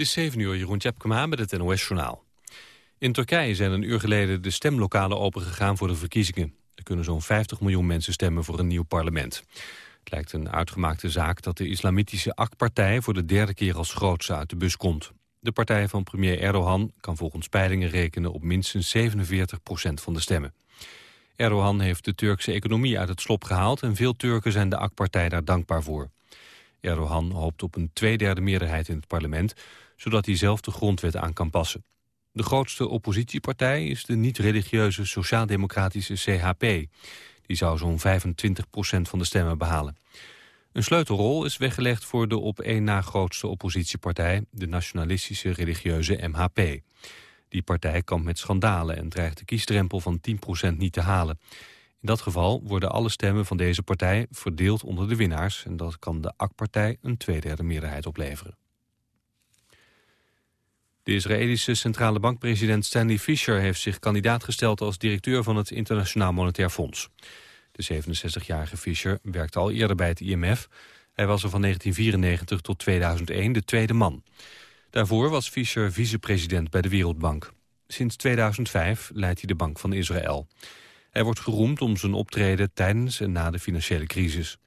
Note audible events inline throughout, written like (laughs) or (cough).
Is 7 uur, Jeroen Tjepkema met het NOS-journaal. In Turkije zijn een uur geleden de stemlokalen opengegaan voor de verkiezingen. Er kunnen zo'n 50 miljoen mensen stemmen voor een nieuw parlement. Het lijkt een uitgemaakte zaak dat de islamitische AK-partij... voor de derde keer als grootste uit de bus komt. De partij van premier Erdogan kan volgens peilingen rekenen... op minstens 47 procent van de stemmen. Erdogan heeft de Turkse economie uit het slop gehaald... en veel Turken zijn de AK-partij daar dankbaar voor. Erdogan hoopt op een tweederde meerderheid in het parlement... zodat hij zelf de grondwet aan kan passen. De grootste oppositiepartij is de niet-religieuze sociaal-democratische CHP. Die zou zo'n 25% van de stemmen behalen. Een sleutelrol is weggelegd voor de op één na grootste oppositiepartij... de nationalistische religieuze MHP. Die partij kampt met schandalen en dreigt de kiesdrempel van 10% niet te halen. In dat geval worden alle stemmen van deze partij verdeeld onder de winnaars... en dat kan de AK-partij een tweederde meerderheid opleveren. De Israëlische centrale bankpresident Stanley Fischer heeft zich kandidaat gesteld als directeur van het Internationaal Monetair Fonds. De 67-jarige Fischer werkte al eerder bij het IMF. Hij was er van 1994 tot 2001 de tweede man. Daarvoor was Fischer vicepresident bij de Wereldbank. Sinds 2005 leidt hij de Bank van Israël. Hij wordt geroemd om zijn optreden tijdens en na de financiële crisis.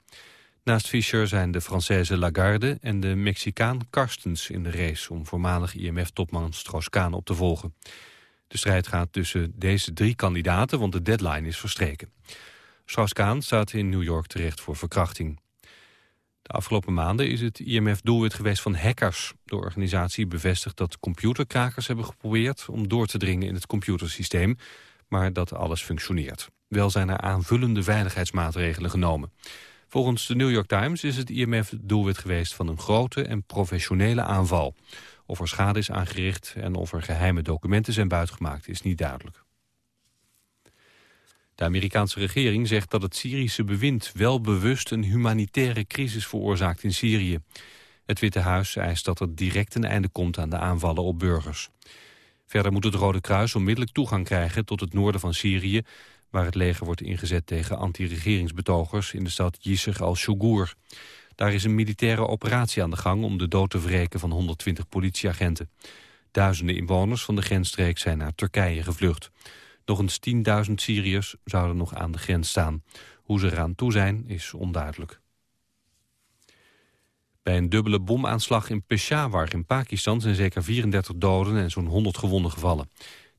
Naast Fischer zijn de Française Lagarde en de Mexicaan Karstens in de race... om voormalig IMF-topman Strauss-Kaan op te volgen. De strijd gaat tussen deze drie kandidaten, want de deadline is verstreken. Strauss-Kaan staat in New York terecht voor verkrachting. De afgelopen maanden is het IMF doelwit geweest van hackers. De organisatie bevestigt dat computerkrakers hebben geprobeerd... om door te dringen in het computersysteem, maar dat alles functioneert. Wel zijn er aanvullende veiligheidsmaatregelen genomen. Volgens de New York Times is het IMF doelwit geweest van een grote en professionele aanval. Of er schade is aangericht en of er geheime documenten zijn buitgemaakt is niet duidelijk. De Amerikaanse regering zegt dat het Syrische bewind wel bewust een humanitaire crisis veroorzaakt in Syrië. Het Witte Huis eist dat er direct een einde komt aan de aanvallen op burgers. Verder moet het Rode Kruis onmiddellijk toegang krijgen tot het noorden van Syrië waar het leger wordt ingezet tegen anti-regeringsbetogers in de stad Yisr al-Shugur. Daar is een militaire operatie aan de gang om de dood te wreken van 120 politieagenten. Duizenden inwoners van de grensstreek zijn naar Turkije gevlucht. Nog eens 10.000 Syriërs zouden nog aan de grens staan. Hoe ze eraan toe zijn, is onduidelijk. Bij een dubbele bomaanslag in Peshawar in Pakistan zijn zeker 34 doden en zo'n 100 gewonden gevallen.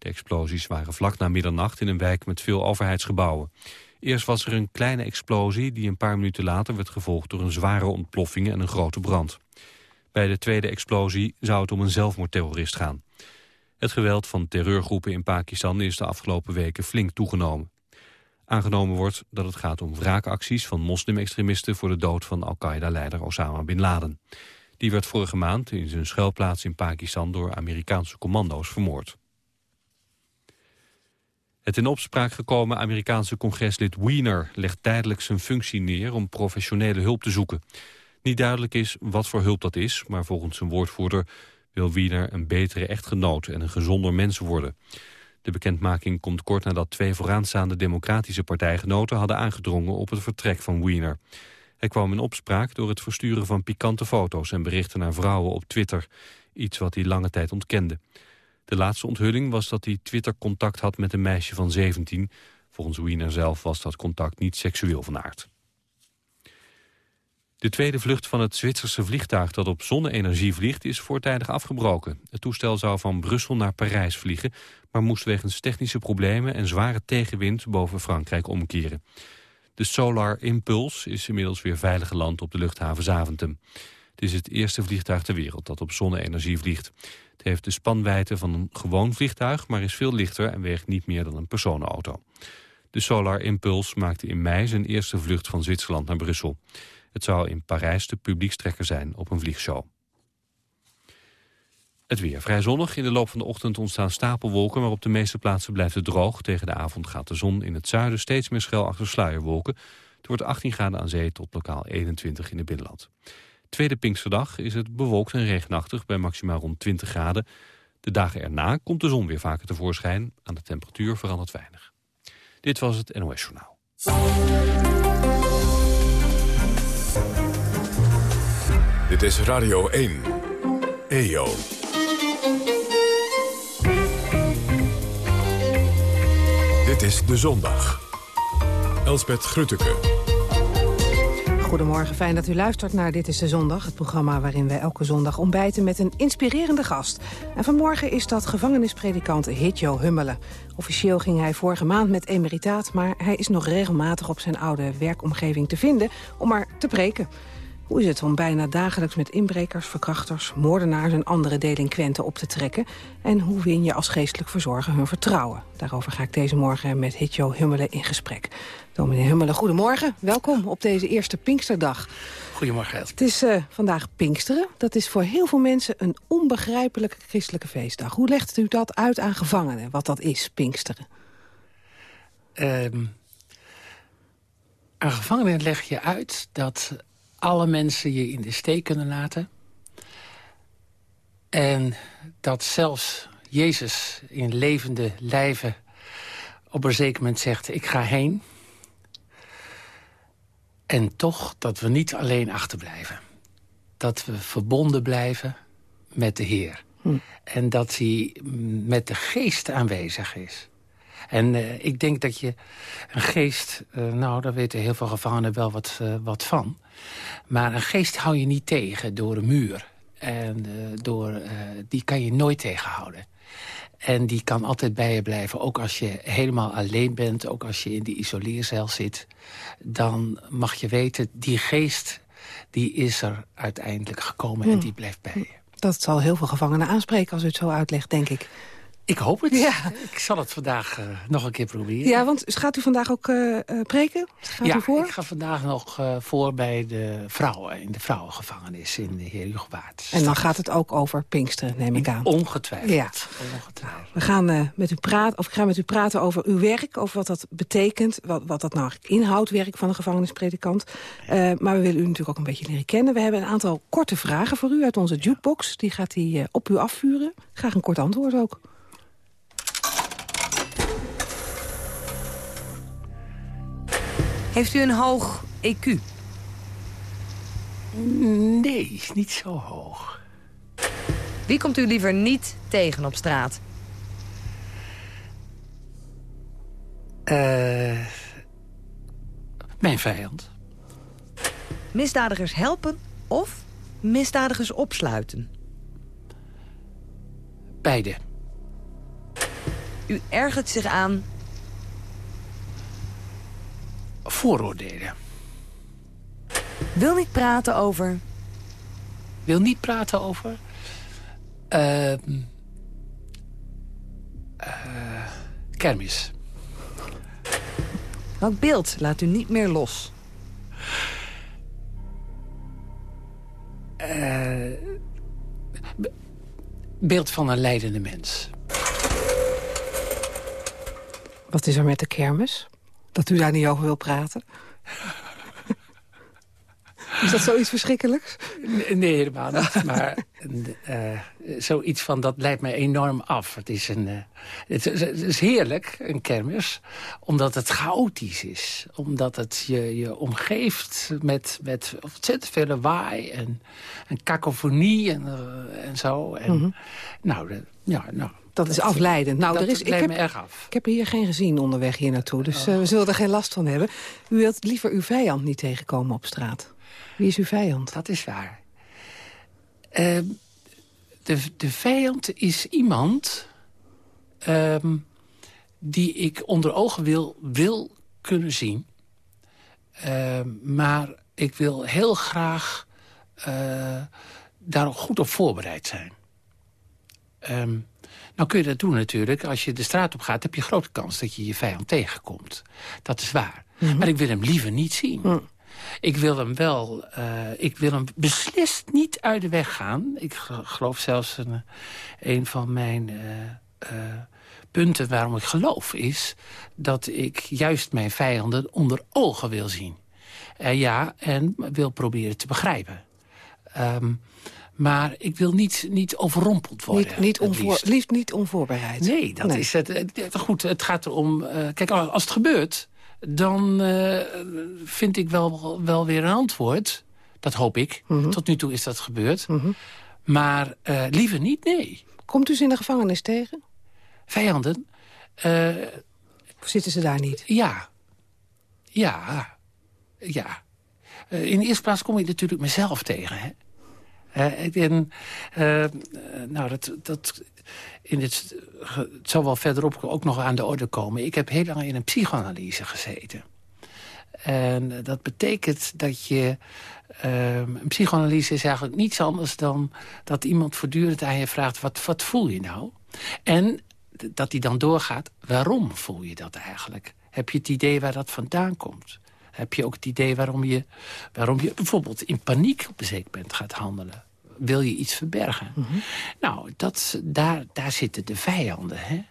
De explosies waren vlak na middernacht in een wijk met veel overheidsgebouwen. Eerst was er een kleine explosie die een paar minuten later werd gevolgd door een zware ontploffing en een grote brand. Bij de tweede explosie zou het om een zelfmoordterrorist gaan. Het geweld van terreurgroepen in Pakistan is de afgelopen weken flink toegenomen. Aangenomen wordt dat het gaat om wraakacties van moslimextremisten voor de dood van Al-Qaeda-leider Osama Bin Laden. Die werd vorige maand in zijn schuilplaats in Pakistan door Amerikaanse commando's vermoord. Het in opspraak gekomen Amerikaanse congreslid Wiener legt tijdelijk zijn functie neer om professionele hulp te zoeken. Niet duidelijk is wat voor hulp dat is, maar volgens zijn woordvoerder wil Wiener een betere echtgenoot en een gezonder mens worden. De bekendmaking komt kort nadat twee vooraanstaande democratische partijgenoten hadden aangedrongen op het vertrek van Wiener. Hij kwam in opspraak door het versturen van pikante foto's en berichten naar vrouwen op Twitter, iets wat hij lange tijd ontkende. De laatste onthulling was dat hij Twitter-contact had met een meisje van 17. Volgens Wiener zelf was dat contact niet seksueel van aard. De tweede vlucht van het Zwitserse vliegtuig dat op zonne-energie vliegt is voortijdig afgebroken. Het toestel zou van Brussel naar Parijs vliegen, maar moest wegens technische problemen en zware tegenwind boven Frankrijk omkeren. De Solar Impulse is inmiddels weer veilig geland op de luchthaven Zaventem. Het is het eerste vliegtuig ter wereld dat op zonne-energie vliegt. Het heeft de spanwijdte van een gewoon vliegtuig, maar is veel lichter en weegt niet meer dan een personenauto. De Solar Impulse maakte in mei zijn eerste vlucht van Zwitserland naar Brussel. Het zou in Parijs de publiekstrekker zijn op een vliegshow. Het weer vrij zonnig. In de loop van de ochtend ontstaan stapelwolken... maar op de meeste plaatsen blijft het droog. Tegen de avond gaat de zon in het zuiden steeds meer schel achter sluierwolken. Het wordt 18 graden aan zee tot lokaal 21 in het binnenland tweede Pinksterdag is het bewolkt en regenachtig bij maximaal rond 20 graden. De dagen erna komt de zon weer vaker tevoorschijn. Aan de temperatuur verandert weinig. Dit was het NOS Journaal. Dit is Radio 1. EO. Dit is De Zondag. Elsbeth Grutteke. Goedemorgen, fijn dat u luistert naar Dit is de Zondag. Het programma waarin wij elke zondag ontbijten met een inspirerende gast. En vanmorgen is dat gevangenispredikant Hitjo Hummelen. Officieel ging hij vorige maand met emeritaat... maar hij is nog regelmatig op zijn oude werkomgeving te vinden om maar te preken. Hoe is het om bijna dagelijks met inbrekers, verkrachters, moordenaars en andere delinquenten op te trekken? En hoe win je als geestelijk verzorger hun vertrouwen? Daarover ga ik deze morgen met Hitjo Hummelen in gesprek. Dominee Hummelen, goedemorgen. Welkom op deze eerste Pinksterdag. Goedemorgen. Het is uh, vandaag Pinksteren. Dat is voor heel veel mensen een onbegrijpelijke christelijke feestdag. Hoe legt u dat uit aan gevangenen, wat dat is, Pinksteren? Um, aan gevangenen leg je uit dat alle mensen je in de steek kunnen laten. En dat zelfs Jezus in levende lijven op een zeker moment zegt... ik ga heen. En toch dat we niet alleen achterblijven. Dat we verbonden blijven met de Heer. Hm. En dat hij met de geest aanwezig is. En uh, ik denk dat je een geest... Uh, nou, daar weten heel veel gevangenen wel wat, uh, wat van. Maar een geest hou je niet tegen door een muur. En door, die kan je nooit tegenhouden. En die kan altijd bij je blijven. Ook als je helemaal alleen bent, ook als je in die isoleercel zit. Dan mag je weten, die geest die is er uiteindelijk gekomen en hm. die blijft bij je. Dat zal heel veel gevangenen aanspreken als u het zo uitlegt, denk ik. Ik hoop het. Ja. Ik zal het vandaag uh, nog een keer proberen. Ja, want gaat u vandaag ook uh, preken? Gaat ja, u voor? ik ga vandaag nog uh, voor bij de vrouwen... in de vrouwengevangenis in de Heer Hugowaard. En dan gaat het ook over Pinksteren, neem ik aan. Ongetwijfeld. Ja. Ongetwijfeld. We gaan, met u praten, of ik ga met u praten over uw werk, over wat dat betekent... wat, wat dat nou inhoudt, werk van een gevangenispredikant. maar we willen u natuurlijk ook een beetje leren kennen. We hebben een aantal korte vragen voor u uit onze jukebox. Die gaat hij op u afvuren. Graag een kort antwoord ook. Heeft u een hoog EQ? Nee, niet zo hoog. Wie komt u liever niet tegen op straat? Uh, mijn vijand. Misdadigers helpen of misdadigers opsluiten? Beide. U ergert zich aan vooroordelen. Wil niet praten over... Wil niet praten over... Uh, uh, kermis. Welk beeld laat u niet meer los? Uh, beeld van een leidende mens. Wat is er met de kermis? Dat u daar niet over wil praten? (laughs) Is dat zoiets verschrikkelijks? Nee, helemaal niet. maar uh, zoiets van, dat leidt mij enorm af. Het is, een, uh, het, het, is heerlijk, een kermis, omdat het chaotisch is. Omdat het je, je omgeeft met, met ontzettend veel lawaai en, en kakofonie en, uh, en zo. En, mm -hmm. Nou, ja, nou, dat is afleidend. Nou, dat er is, ik heb, me erg af. Ik heb hier geen gezien onderweg hier naartoe, dus uh, we zullen er geen last van hebben. U wilt liever uw vijand niet tegenkomen op straat. Wie is uw vijand? Dat is waar. Uh, de, de vijand is iemand um, die ik onder ogen wil, wil kunnen zien. Uh, maar ik wil heel graag uh, daar goed op voorbereid zijn. Um, nou kun je dat doen natuurlijk. Als je de straat op gaat, heb je grote kans dat je je vijand tegenkomt. Dat is waar. Mm -hmm. Maar ik wil hem liever niet zien. Mm. Ik wil hem wel, uh, ik wil hem beslist niet uit de weg gaan. Ik geloof zelfs een, een van mijn uh, uh, punten waarom ik geloof is... dat ik juist mijn vijanden onder ogen wil zien. ja, en wil proberen te begrijpen. Um, maar ik wil niet, niet overrompeld worden. Niet, niet onvoor, liefst niet onvoorbereid. Nee, dat nee. is het. Goed, het gaat erom... Uh, kijk, als het gebeurt, dan uh, vind ik wel, wel weer een antwoord. Dat hoop ik. Mm -hmm. Tot nu toe is dat gebeurd. Mm -hmm. Maar uh, liever niet, nee. Komt u ze in de gevangenis tegen? Vijanden? Of zitten ze daar niet? Ja. Ja. Ja. In de eerste plaats kom je natuurlijk mezelf tegen. Hè? En, uh, nou, dat, dat, in het, zal wel verderop ook nog aan de orde komen. Ik heb heel lang in een psychoanalyse gezeten. En dat betekent dat je... Um, een psychoanalyse is eigenlijk niets anders dan... dat iemand voortdurend aan je vraagt... wat, wat voel je nou? En dat hij dan doorgaat, waarom voel je dat eigenlijk? Heb je het idee waar dat vandaan komt? Heb je ook het idee waarom je, waarom je bijvoorbeeld in paniek op een zeker moment gaat handelen? Wil je iets verbergen? Mhm. Nou, dat, daar, daar zitten de vijanden. Hè?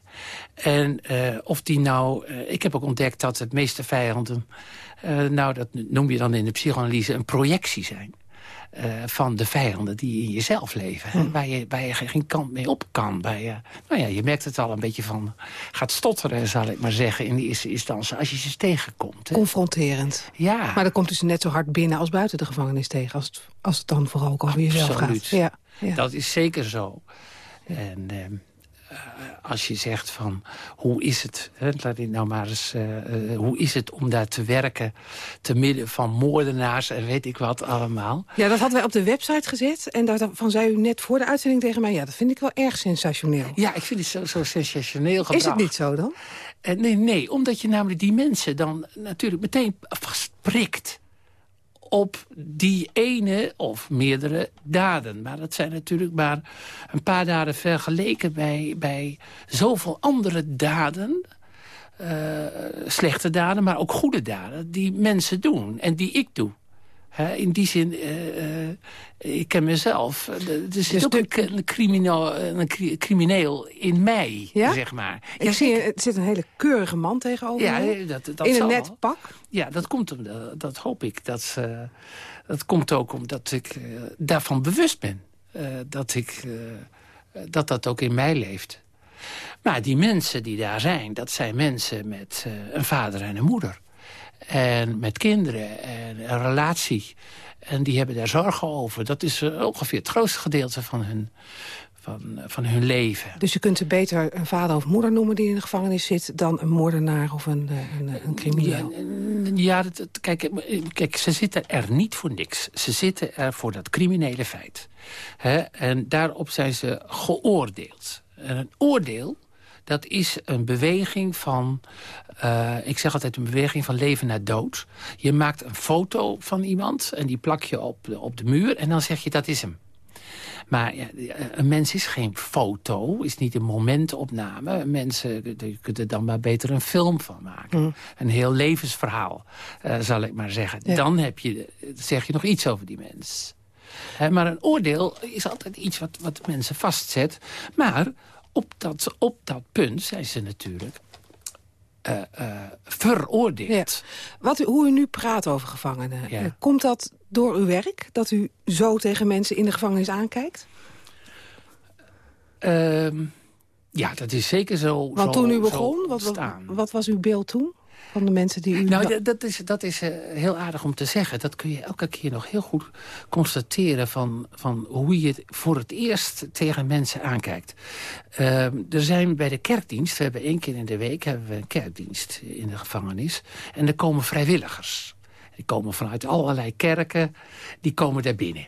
En uh, of die nou... Uh, ik heb ook ontdekt dat het meeste vijanden... Uh, nou, dat noem je dan in de psychoanalyse een projectie zijn. Uh, van de vijanden die in jezelf leven. Hm. Waar, je, waar je geen kant mee op kan. Waar je, nou ja, je merkt het al een beetje van... gaat stotteren, zal ik maar zeggen, in de eerste instantie... als je ze tegenkomt. Hè. Confronterend. Ja. Maar dan komt dus net zo hard binnen als buiten de gevangenis tegen... als het, als het dan vooral ook over jezelf gaat. Ja, ja. Dat is zeker zo. En... Uh, als je zegt van hoe is het, hè, laat ik nou maar eens, uh, uh, hoe is het om daar te werken te midden van moordenaars en weet ik wat allemaal. Ja, dat hadden wij op de website gezet en daarvan zei u net voor de uitzending tegen mij, ja, dat vind ik wel erg sensationeel. Ja, ik vind het zo, zo sensationeel gebracht. Is het niet zo dan? nee, nee, omdat je namelijk die mensen dan natuurlijk meteen vastprikt op die ene of meerdere daden. Maar dat zijn natuurlijk maar een paar daden vergeleken bij, bij zoveel andere daden... Uh, slechte daden, maar ook goede daden die mensen doen en die ik doe in die zin, uh, ik ken mezelf. Er zit dus ook een, een, crimineel, een crimineel in mij, ja? zeg maar. Ik ja, zie, er zit een hele keurige man tegenover ja, dat, dat In een net pak? Ja, dat, komt, dat, dat hoop ik. Dat, uh, dat komt ook omdat ik daarvan bewust ben. dat, ik, dat dat ook in mij leeft. Maar die mensen die daar zijn, dat zijn mensen met een vader en een moeder en met kinderen en een relatie. En die hebben daar zorgen over. Dat is eh, ongeveer het grootste gedeelte van hun, van, van hun leven. Dus je kunt ze beter een vader of moeder noemen die in de gevangenis zit... dan een moordenaar of een, eh, een, een crimineel? Ja, dat, kijk, kijk, ze zitten er niet voor niks. Ze zitten er voor dat criminele feit. En daarop zijn ze geoordeeld. En een oordeel dat is een beweging van... Uh, ik zeg altijd een beweging van leven naar dood. Je maakt een foto van iemand en die plak je op, op de muur... en dan zeg je dat is hem. Maar ja, een mens is geen foto, is niet een momentopname. Mensen je kunt er dan maar beter een film van maken. Mm. Een heel levensverhaal, uh, zal ik maar zeggen. Ja. Dan heb je, zeg je nog iets over die mens. He, maar een oordeel is altijd iets wat, wat mensen vastzet. Maar op dat, op dat punt zijn ze natuurlijk uh, uh, veroordeeld. Ja. Wat hoe u nu praat over gevangenen, ja. uh, komt dat door uw werk? Dat u zo tegen mensen in de gevangenis aankijkt? Ehm, ja, dat is zeker zo Want zo, toen u begon, wat, wat, wat was uw beeld toen? Van de mensen die u... Nou, dat is, dat is uh, heel aardig om te zeggen. Dat kun je elke keer nog heel goed constateren... van, van hoe je voor het eerst tegen mensen aankijkt. Uh, er zijn bij de kerkdienst... we hebben één keer in de week hebben we een kerkdienst in de gevangenis. En er komen vrijwilligers. Die komen vanuit allerlei kerken. Die komen daar binnen.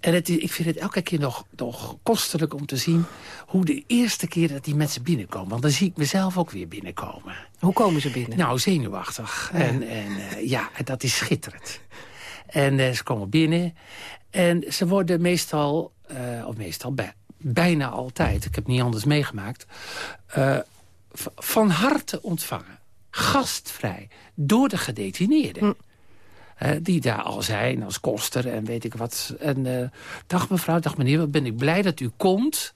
En het ik vind het elke keer nog, nog kostelijk om te zien... hoe de eerste keer dat die mensen binnenkomen. Want dan zie ik mezelf ook weer binnenkomen. Hoe komen ze binnen? Nou, zenuwachtig. Ja. En, en uh, ja, dat is schitterend. En uh, ze komen binnen. En ze worden meestal, uh, of meestal bij, bijna altijd... ik heb niet anders meegemaakt... van harte ontvangen. Gastvrij. Door de gedetineerden. Hm. Die daar al zijn als koster en weet ik wat. En uh, dag mevrouw, dag meneer, wat ben ik blij dat u komt.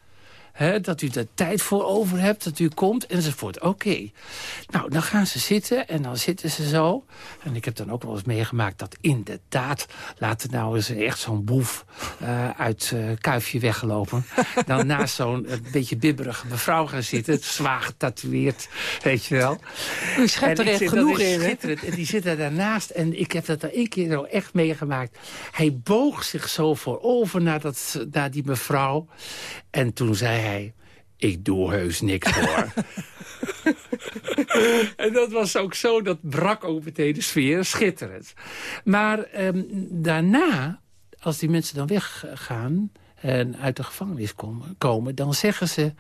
He, dat u er tijd voor over hebt, dat u komt, enzovoort. Oké. Okay. Nou, dan gaan ze zitten en dan zitten ze zo. En ik heb dan ook wel eens meegemaakt dat inderdaad... laten nou eens echt zo'n boef uh, uit uh, Kuifje weggelopen. (laughs) dan naast zo'n beetje bibberige mevrouw gaan zitten. Zwaar getatoeëerd, weet je wel. U schept er echt genoeg in, hè? En die zit er daarnaast. En ik heb dat er één keer zo echt meegemaakt. Hij boog zich zo voorover naar, dat, naar die mevrouw. En toen zei hij, ik doe heus niks hoor. (laughs) en dat was ook zo, dat brak ook meteen de sfeer, schitterend. Maar ehm, daarna, als die mensen dan weggaan en uit de gevangenis komen, komen, dan zeggen ze...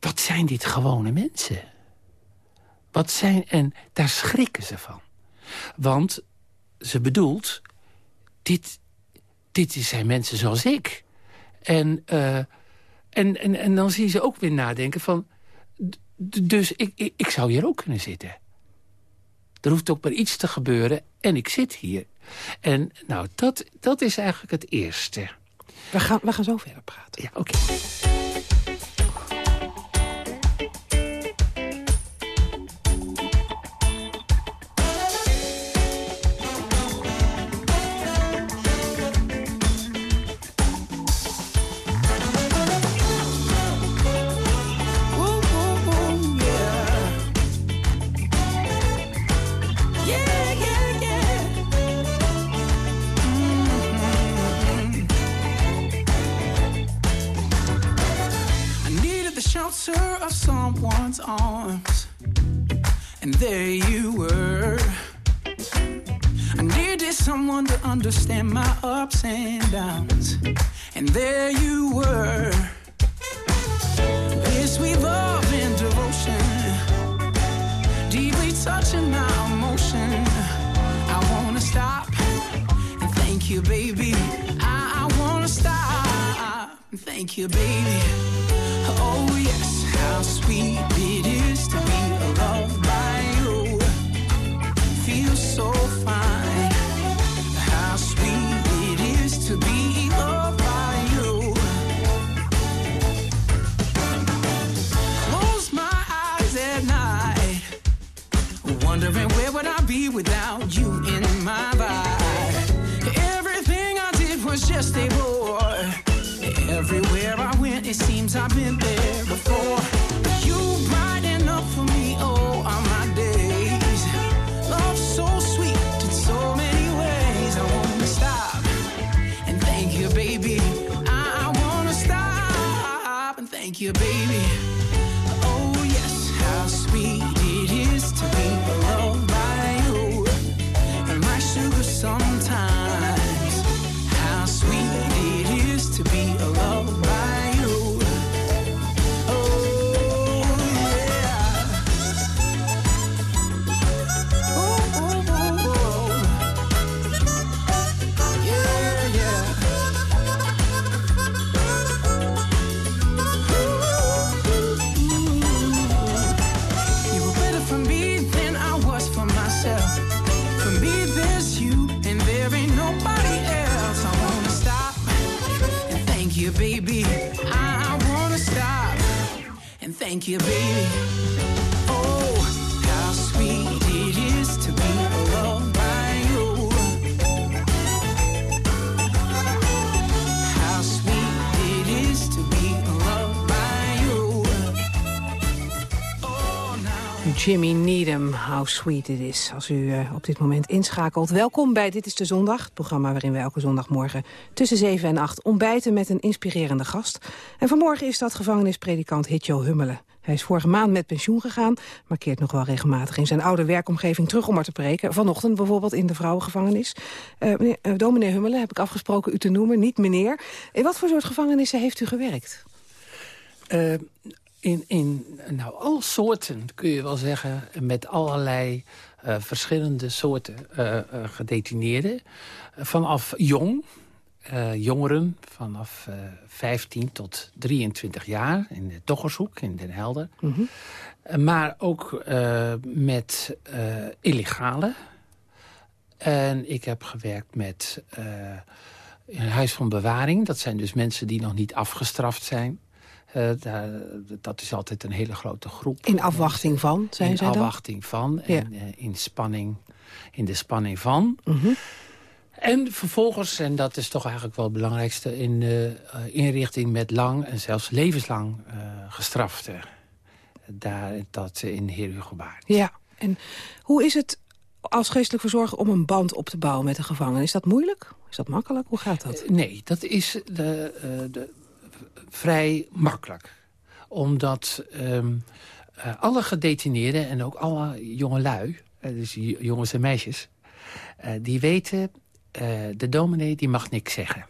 wat zijn dit gewone mensen? Wat zijn, en daar schrikken ze van. Want ze bedoelt, dit, dit zijn mensen zoals ik. En, uh, en, en, en dan zie je ze ook weer nadenken van... dus ik, ik, ik zou hier ook kunnen zitten. Er hoeft ook maar iets te gebeuren en ik zit hier. En nou, dat, dat is eigenlijk het eerste. We gaan, we gaan zo verder praten. Ja, oké. someone's arms, and there you were. I needed someone to understand my ups and downs, and there you were. This we love and devotion, deeply touching my emotion. I wanna stop and thank you, baby. Thank you, baby. Oh, yes, how sweet it is to be loved. How Sweet It Is. Als u uh, op dit moment inschakelt. Welkom bij Dit is de Zondag. Het programma waarin we elke zondagmorgen tussen 7 en 8 ontbijten met een inspirerende gast. En vanmorgen is dat gevangenispredikant Hitjo Hummelen. Hij is vorige maand met pensioen gegaan, maar keert nog wel regelmatig in zijn oude werkomgeving terug om er te preken. Vanochtend bijvoorbeeld in de vrouwengevangenis. Uh, meneer, uh, dominee Hummelen heb ik afgesproken u te noemen, niet meneer. In wat voor soort gevangenissen heeft u gewerkt? In, in nou, alle soorten, kun je wel zeggen, met allerlei uh, verschillende soorten uh, uh, gedetineerden. vanaf jong, jongeren, vanaf 15 tot 23 jaar in de Doggershoek in Den Helder. Mm -hmm. maar ook met illegale. En ik heb gewerkt met een huis van bewaring. Dat zijn dus mensen die nog niet afgestraft zijn. Uh, dat is altijd een hele grote groep. In afwachting van, zijn in zij dan? In afwachting van en uh, in, spanning, in de spanning van. Mm -hmm. En vervolgens, en dat is toch eigenlijk wel het belangrijkste... in de uh, inrichting met lang en zelfs levenslang gestraften. Daar, dat in Heer Hugo Ja, en hoe is het als geestelijk verzorger om een band op te bouwen met een gevangene? Is dat moeilijk? Is dat makkelijk? Hoe gaat dat? nee, dat is... de, de vrij makkelijk. Omdat ehm, alle gedetineerden en ook alle jongelui... dus jongens en meisjes... die weten, de dominee die mag niks zeggen.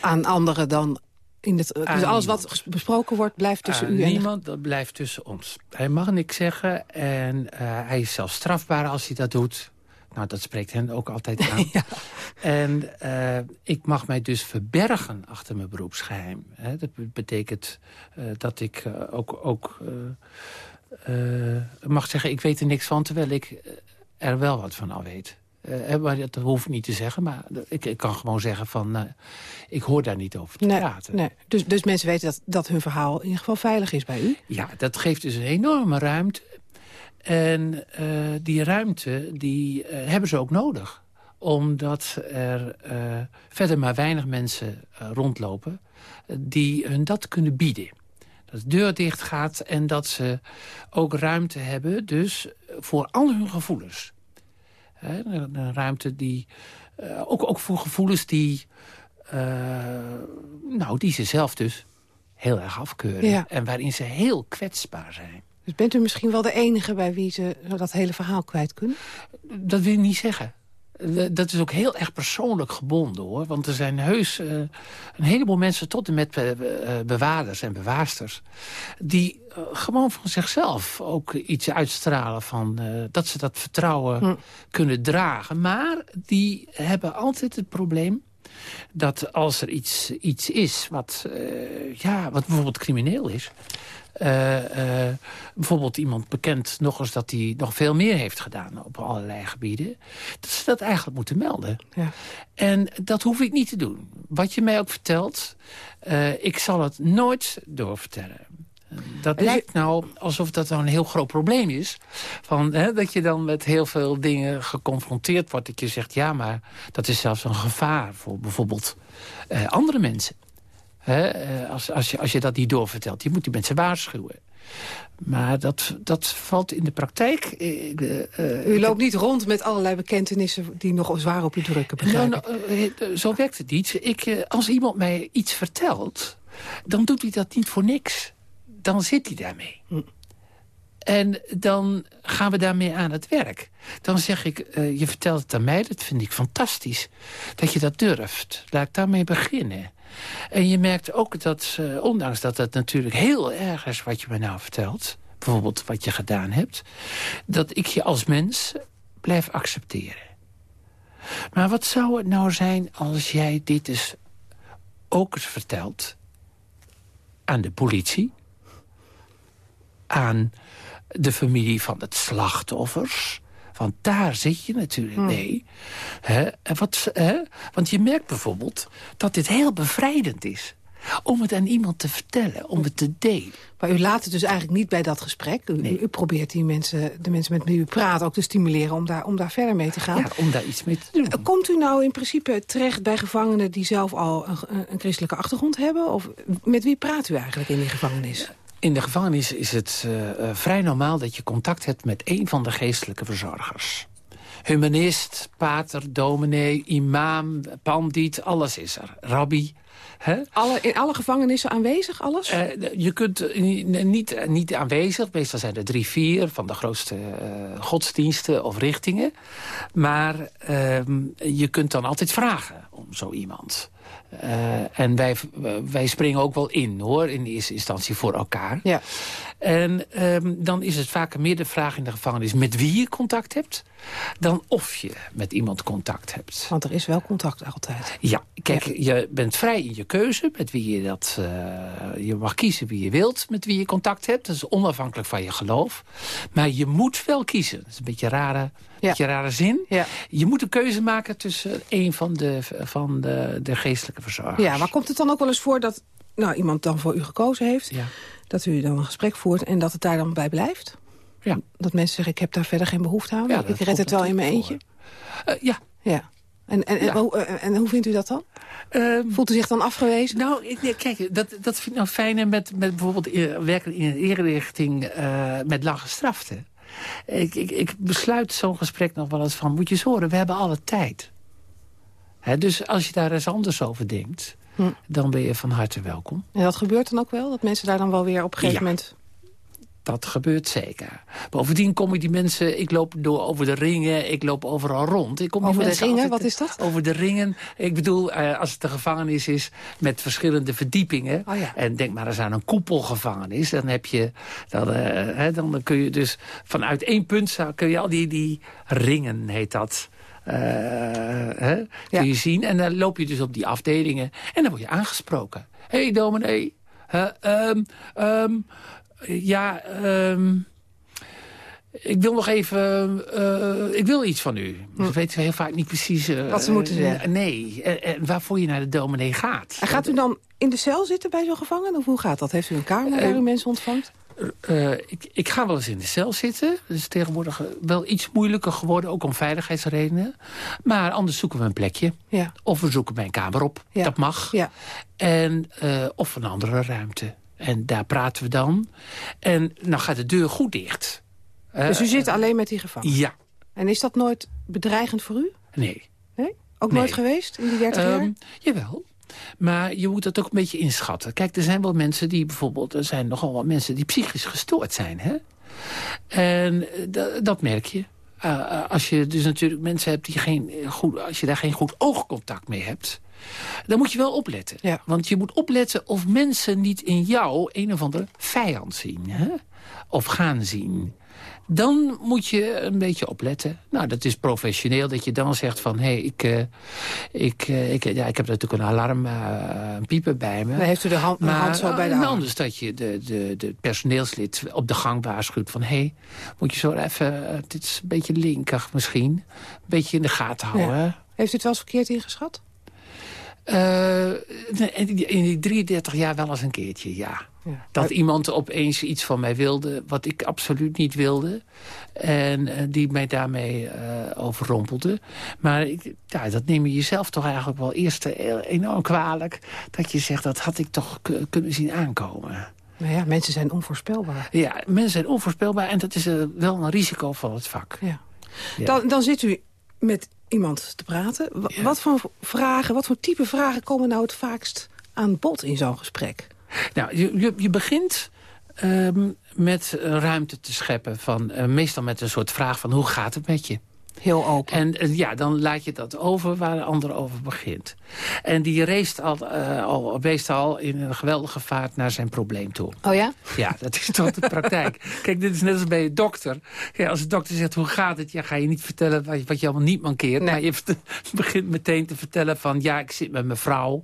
Aan anderen dan in het, dus alles wat besproken wordt, blijft tussen u en... Niemand, dat blijft tussen ons. Hij mag niks zeggen en hij is zelfs strafbaar als hij dat doet. Nou, dat spreekt hen ook altijd (laughs) aan. En uh, ik mag mij dus verbergen achter mijn beroepsgeheim. Hè. Dat betekent uh, dat ik uh, ook, ook mag zeggen... ik weet er niks van, terwijl ik er wel wat van al weet. maar dat hoef ik niet te zeggen, maar ik, ik kan gewoon zeggen van... ik hoor daar niet over te praten. Nee. Dus, dus mensen weten dat, dat hun verhaal in ieder geval veilig is bij u? Ja, dat geeft dus een enorme ruimte. En uh, die ruimte die, uh, hebben ze ook nodig. Omdat er uh, verder maar weinig mensen rondlopen... die hun dat kunnen bieden. Dat de deur dicht gaat en dat ze ook ruimte hebben... dus voor al hun gevoelens. een ruimte die... ook, ook voor gevoelens die... nou, die ze zelf dus heel erg afkeuren. Ja. En waarin ze heel kwetsbaar zijn. Dus bent u misschien wel de enige bij wie ze dat hele verhaal kwijt kunnen? Dat wil ik niet zeggen. Dat is ook heel erg persoonlijk gebonden, hoor. Want er zijn heus uh, een heleboel mensen, tot en met uh, bewaarders en bewaarsters... die uh, gewoon van zichzelf ook iets uitstralen van... dat ze dat vertrouwen hm. kunnen dragen. Maar die hebben altijd het probleem dat als er iets, iets is wat, ja, wat bijvoorbeeld crimineel is... Uh, uh, bijvoorbeeld iemand bekend nog eens dat hij nog veel meer heeft gedaan op allerlei gebieden. Dat ze dat eigenlijk moeten melden. Ja. En dat hoef ik niet te doen. Wat je mij ook vertelt, uh, ik zal het nooit doorvertellen. Dat lijkt nou alsof dat nou een heel groot probleem is. Van, hè, dat je dan met heel veel dingen geconfronteerd wordt. Dat je zegt, ja, maar dat is zelfs een gevaar voor bijvoorbeeld andere mensen. Eh, als, als, je, als je dat niet doorvertelt. Je moet die mensen waarschuwen. Maar dat, dat valt in de praktijk... Uh, u loopt niet rond met allerlei bekentenissen die nog zwaar op u drukken, begrijp nou, nou, Zo werkt het niet. Ik, als iemand mij iets vertelt, dan doet hij dat niet voor niks. Dan zit hij daarmee. Hm. En dan gaan we daarmee aan het werk. Dan zeg ik, je vertelt het aan mij, dat vind ik fantastisch. Dat je dat durft. Laat ik daarmee beginnen. En je merkt ook dat, uh, ondanks dat het natuurlijk heel erg is wat je me nou vertelt... bijvoorbeeld wat je gedaan hebt... dat ik je als mens blijf accepteren. Maar wat zou het nou zijn als jij dit eens ook eens vertelt... aan de politie, aan de familie van het slachtoffers... Want daar zit je natuurlijk hmm. mee. wat, Want je merkt bijvoorbeeld dat dit heel bevrijdend is om het aan iemand te vertellen, om het te delen. Maar u laat het dus eigenlijk niet bij dat gesprek. U, u, probeert die mensen, de mensen met wie u praat ook te stimuleren om daar, om daar verder mee te gaan. Ja, om daar iets mee te doen. Komt u nou in principe terecht bij gevangenen die zelf al een, een christelijke achtergrond hebben? Of met wie praat u eigenlijk in die gevangenis? In de gevangenis is het uh, vrij normaal dat je contact hebt met een van de geestelijke verzorgers. Humanist, pater, dominee, imam, pandiet, alles is er. Rabbi. Alle, in alle gevangenissen aanwezig, alles? Uh, je kunt niet, niet aanwezig. Meestal zijn er drie, vier van de grootste uh, godsdiensten of richtingen. Maar ehm, je kunt dan altijd vragen om zo iemand. Uh, en wij, wij springen ook wel in, hoor, in eerste instantie voor elkaar. Ja. En um, dan is het vaak meer de vraag in de gevangenis... met wie je contact hebt, dan of je met iemand contact hebt. Want er is wel contact altijd. Ja, kijk, je bent vrij in je keuze met wie je dat... Uh, je mag kiezen wie je wilt met wie je contact hebt. Dat is onafhankelijk van je geloof. Maar je moet wel kiezen. Dat is een beetje rare ja. Beetje rare zin. Ja. Je moet een keuze maken tussen een van de, van de, de geestelijke verzorgers. Ja, maar komt het dan ook wel eens voor dat nou, iemand dan voor u gekozen heeft... Ja. dat u dan een gesprek voert en dat het daar dan bij blijft? Ja. Dat mensen zeggen, ik heb daar verder geen behoefte aan. Ja, ik red het wel in mijn eentje. Uh, ja. ja. En, en, en, hoe, eh, en, hoe vindt u dat dan? Um, Voelt u zich dan afgewezen? Nou, kijk, dat, dat vind ik nou fijn met, met bijvoorbeeld werken in een inrichting uh, met lange straften. Ik, ik, ik besluit zo'n gesprek nog wel eens van... moet je eens horen, we hebben alle tijd. dus als je daar eens anders over denkt... Hm. Dan ben je van harte welkom. En dat gebeurt dan ook wel? Dat mensen daar dan wel weer op een gegeven moment dat gebeurt zeker. Bovendien kom ik die mensen... Ik loop door over de ringen, ik loop overal rond. Ik kom over de ringen, wat is dat? Over de ringen. Ik bedoel, uh, als het een gevangenis is met verschillende verdiepingen... Oh ja. en denk maar eens aan een koepelgevangenis... dan heb je... Dan, hè, dan kun je dus vanuit één punt... kun je al die, die ringen, heet dat... Uh, hè, je zien. En dan loop je dus op die afdelingen. En dan word je aangesproken. Hé, hey, dominee. Um, um, ja, um, ik wil nog even... Uh, ik wil iets van u. Ze Hm. weten heel vaak niet precies... Uh, Wat ze moeten zeggen. nee, en, waarvoor je naar de dominee gaat. En gaat u dan in de cel zitten bij zo'n gevangene? Of hoe gaat dat? Heeft u een kamer waar u mensen ontvangt? Uh, ik, ik, ga wel eens in de cel zitten. Dat is tegenwoordig wel iets moeilijker geworden, ook om veiligheidsredenen. Maar anders zoeken we een plekje. Ja. Of we zoeken mijn kamer op. Ja. Dat mag. Ja. En, uh, of een andere ruimte. En daar praten we dan. En dan gaat de deur goed dicht. Dus u zit alleen met die gevangenen? Ja. En is dat nooit bedreigend voor u? Nee. Nee? Ook Nee. nooit geweest in die 30 jaar? Um, jawel. Maar je moet dat ook een beetje inschatten. Kijk, er zijn wel mensen die bijvoorbeeld... er zijn nogal wat mensen die psychisch gestoord zijn. Hè? En dat merk je. Uh, als je dus natuurlijk mensen hebt die geen goed... als je daar geen goed oogcontact mee hebt... dan moet je wel opletten. Ja. Want je moet opletten of mensen niet in jou... een of andere vijand zien. Hè? Of gaan zien dan moet je een beetje opletten. Nou, dat is professioneel dat je dan zegt van... hé, hey, ik, uh, ik, uh, ik, ja, ik heb natuurlijk een alarm, uh, een pieper bij me. Dan heeft u de hand, maar, hand zo bij de arm. anders dat je de, de, de personeelslid op de gang waarschuwt van... hé, hey, moet je zo even... dit is een beetje linkig misschien. Een beetje in de gaten houden. Ja. Heeft u het wel eens verkeerd ingeschat? In die 33 jaar wel eens een keertje, ja. Ja. Dat iemand opeens iets van mij wilde wat ik absoluut niet wilde. En uh, die mij daarmee uh, overrompelde. Maar ik, ja, dat neem je jezelf toch eigenlijk wel eerst enorm kwalijk. Dat je zegt, dat had ik toch kunnen zien aankomen. Nou ja, mensen zijn onvoorspelbaar. Ja, mensen zijn onvoorspelbaar. En dat is uh, wel een risico van het vak. Ja. ja. Dan, dan zit u met iemand te praten. W Ja. Wat voor vragen, wat voor type vragen komen nou het vaakst aan bod in zo'n gesprek? Nou, je, je, je begint um, met ruimte te scheppen. Van, uh, meestal met een soort vraag van hoe gaat het met je? Heel open. En uh, ja, dan laat je dat over waar de ander over begint. En die race al, uh, al, meestal in een geweldige vaart naar zijn probleem toe. Oh ja? Ja, dat is toch de praktijk. (laughs) Kijk, dit is net als bij een dokter. Ja, als de dokter zegt, hoe gaat het? Ja, ga je niet vertellen wat je, wat je allemaal niet mankeert. Nee. Maar je (laughs) begint meteen te vertellen van... ja, ik zit met mijn vrouw.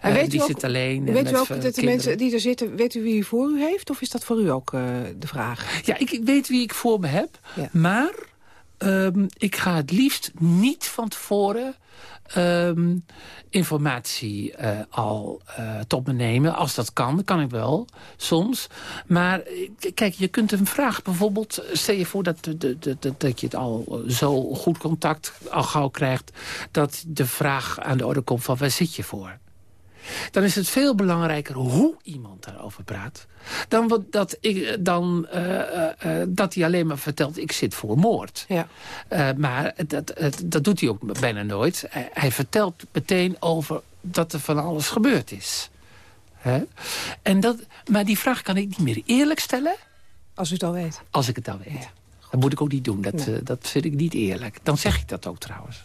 En weet die u ook, zit alleen. Weet u ook dat de mensen die er zitten... weet u wie u voor u heeft? Of is dat voor u ook uh, de vraag? Ja, ik weet wie ik voor me heb. Ja. Maar... Um, ik ga het liefst niet van tevoren um, informatie uh, al uh, tot me nemen. Als dat kan, kan ik wel, soms. Maar kijk, je kunt een vraag bijvoorbeeld... stel je voor dat, dat, dat, dat je het al zo goed contact al gauw krijgt... dat de vraag aan de orde komt van waar zit je voor? Dan is het veel belangrijker hoe iemand daarover praat... dan, dat, ik, dan uh, uh, uh, dat hij alleen maar vertelt, ik zit voor moord. Ja. maar dat, dat doet hij ook bijna nooit. Hij, hij, vertelt meteen over dat er van alles gebeurd is. Hè? En dat, maar die vraag kan ik niet meer eerlijk stellen... Als u het al weet. Als ik het al weet. Ja. Dat moet ik ook niet doen. Dat, nee. dat vind ik niet eerlijk. Dan zeg ik dat ook trouwens.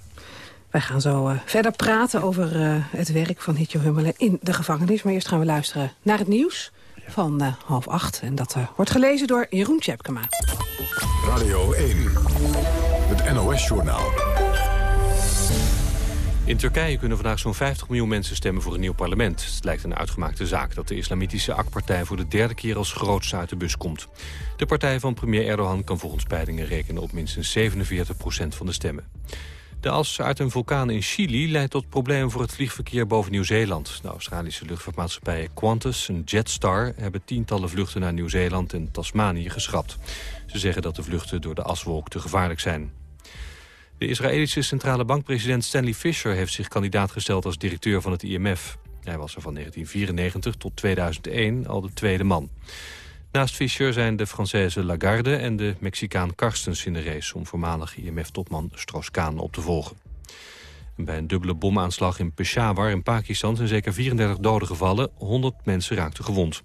Wij gaan zo uh, verder praten over uh, het werk van Hitjo Hummelen in de gevangenis. Maar eerst gaan we luisteren naar het nieuws van uh, half acht. En dat wordt gelezen door Jeroen Tjepkema. Radio 1, het NOS-journaal. In Turkije kunnen vandaag zo'n 50 miljoen mensen stemmen voor een nieuw parlement. Het lijkt een uitgemaakte zaak dat de islamitische AK-partij voor de derde keer als grootste uit de bus komt. De partij van premier Erdogan kan volgens peilingen rekenen op minstens 47 procent van de stemmen. De as uit een vulkaan in Chili leidt tot problemen voor het vliegverkeer boven Nieuw-Zeeland. De Australische luchtvaartmaatschappijen Qantas en Jetstar hebben tientallen vluchten naar Nieuw-Zeeland en Tasmanië geschrapt. Ze zeggen dat de vluchten door de aswolk te gevaarlijk zijn. De Israëlische centrale bankpresident Stanley Fischer heeft zich kandidaat gesteld als directeur van het IMF. Hij was er van 1994 tot 2001 al de tweede man. Naast Fischer zijn de Française Lagarde en de Mexicaan Karstens in de race... om voormalig IMF-topman Strauss-Kaan op te volgen. bij een dubbele bomaanslag in Peshawar in Pakistan zijn zeker 34 doden gevallen. 100 mensen raakten gewond.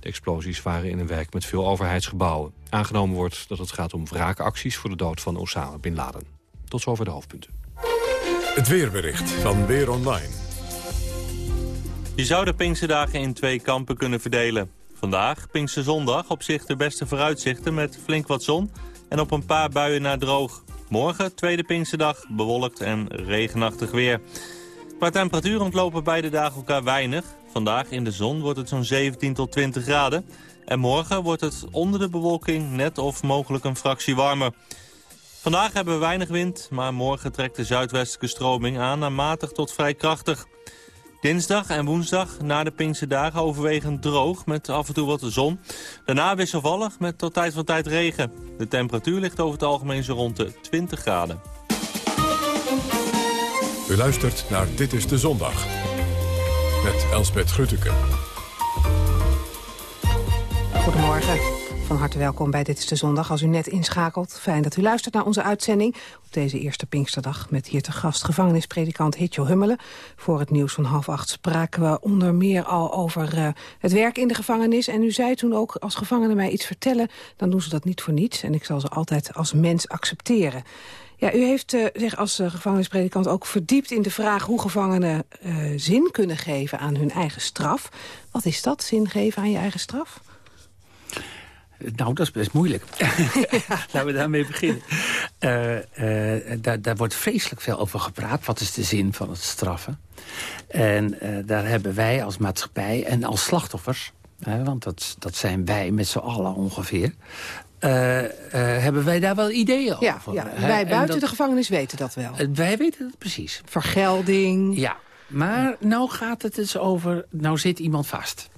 De explosies waren in een wijk met veel overheidsgebouwen. Aangenomen wordt dat het gaat om wraakacties voor de dood van Osama Bin Laden. Tot zover de hoofdpunten. Het weerbericht van Weer Online. Je zou de Pinksterdagen in twee kampen kunnen verdelen. Vandaag, Pinksterzondag, op zich de beste vooruitzichten met flink wat zon... en op een paar buien naar droog. Morgen, tweede Pinksterdag, bewolkt en regenachtig weer. Qua temperatuur ontlopen beide dagen elkaar weinig. Vandaag in de zon wordt het zo'n 17 tot 20 graden. En morgen wordt het onder de bewolking net of mogelijk een fractie warmer. Vandaag hebben we weinig wind, maar morgen trekt de zuidwestelijke stroming aan... naar matig tot vrij krachtig. Dinsdag en woensdag na de Pinkse dagen overwegend droog met af en toe wat zon. Daarna wisselvallig met tot tijd van tijd regen. De temperatuur ligt over het algemeen zo rond de 20 graden. U luistert naar Dit is de Zondag. Met Elsbeth Grutteke. Goedemorgen. Van harte welkom bij Dit is de Zondag. Als u net inschakelt, fijn dat u luistert naar onze uitzending... op deze eerste Pinksterdag met hier te gast gevangenispredikant Hitjo Hummelen. Voor het nieuws van half acht spraken we onder meer al over uh, het werk in de gevangenis. En u zei toen ook, als gevangenen mij iets vertellen... dan doen ze dat niet voor niets en ik zal ze altijd als mens accepteren. Ja, u heeft uh, zich als uh, gevangenispredikant ook verdiept in de vraag... hoe gevangenen zin kunnen geven aan hun eigen straf. Wat is dat, zin geven aan je eigen straf? Nou, dat is best moeilijk. (laughs) Laten we daarmee beginnen. Uh, uh, daar, daar, wordt vreselijk veel over gepraat. Wat is de zin van het straffen? En uh, daar hebben wij als maatschappij en als slachtoffers... want dat, dat zijn wij met z'n allen ongeveer... hebben wij daar wel ideeën ja, over. Ja, wij buiten dat, de gevangenis weten dat wel. wij weten het precies. Vergelding. Ja, maar nou gaat het dus over... nou zit iemand vast...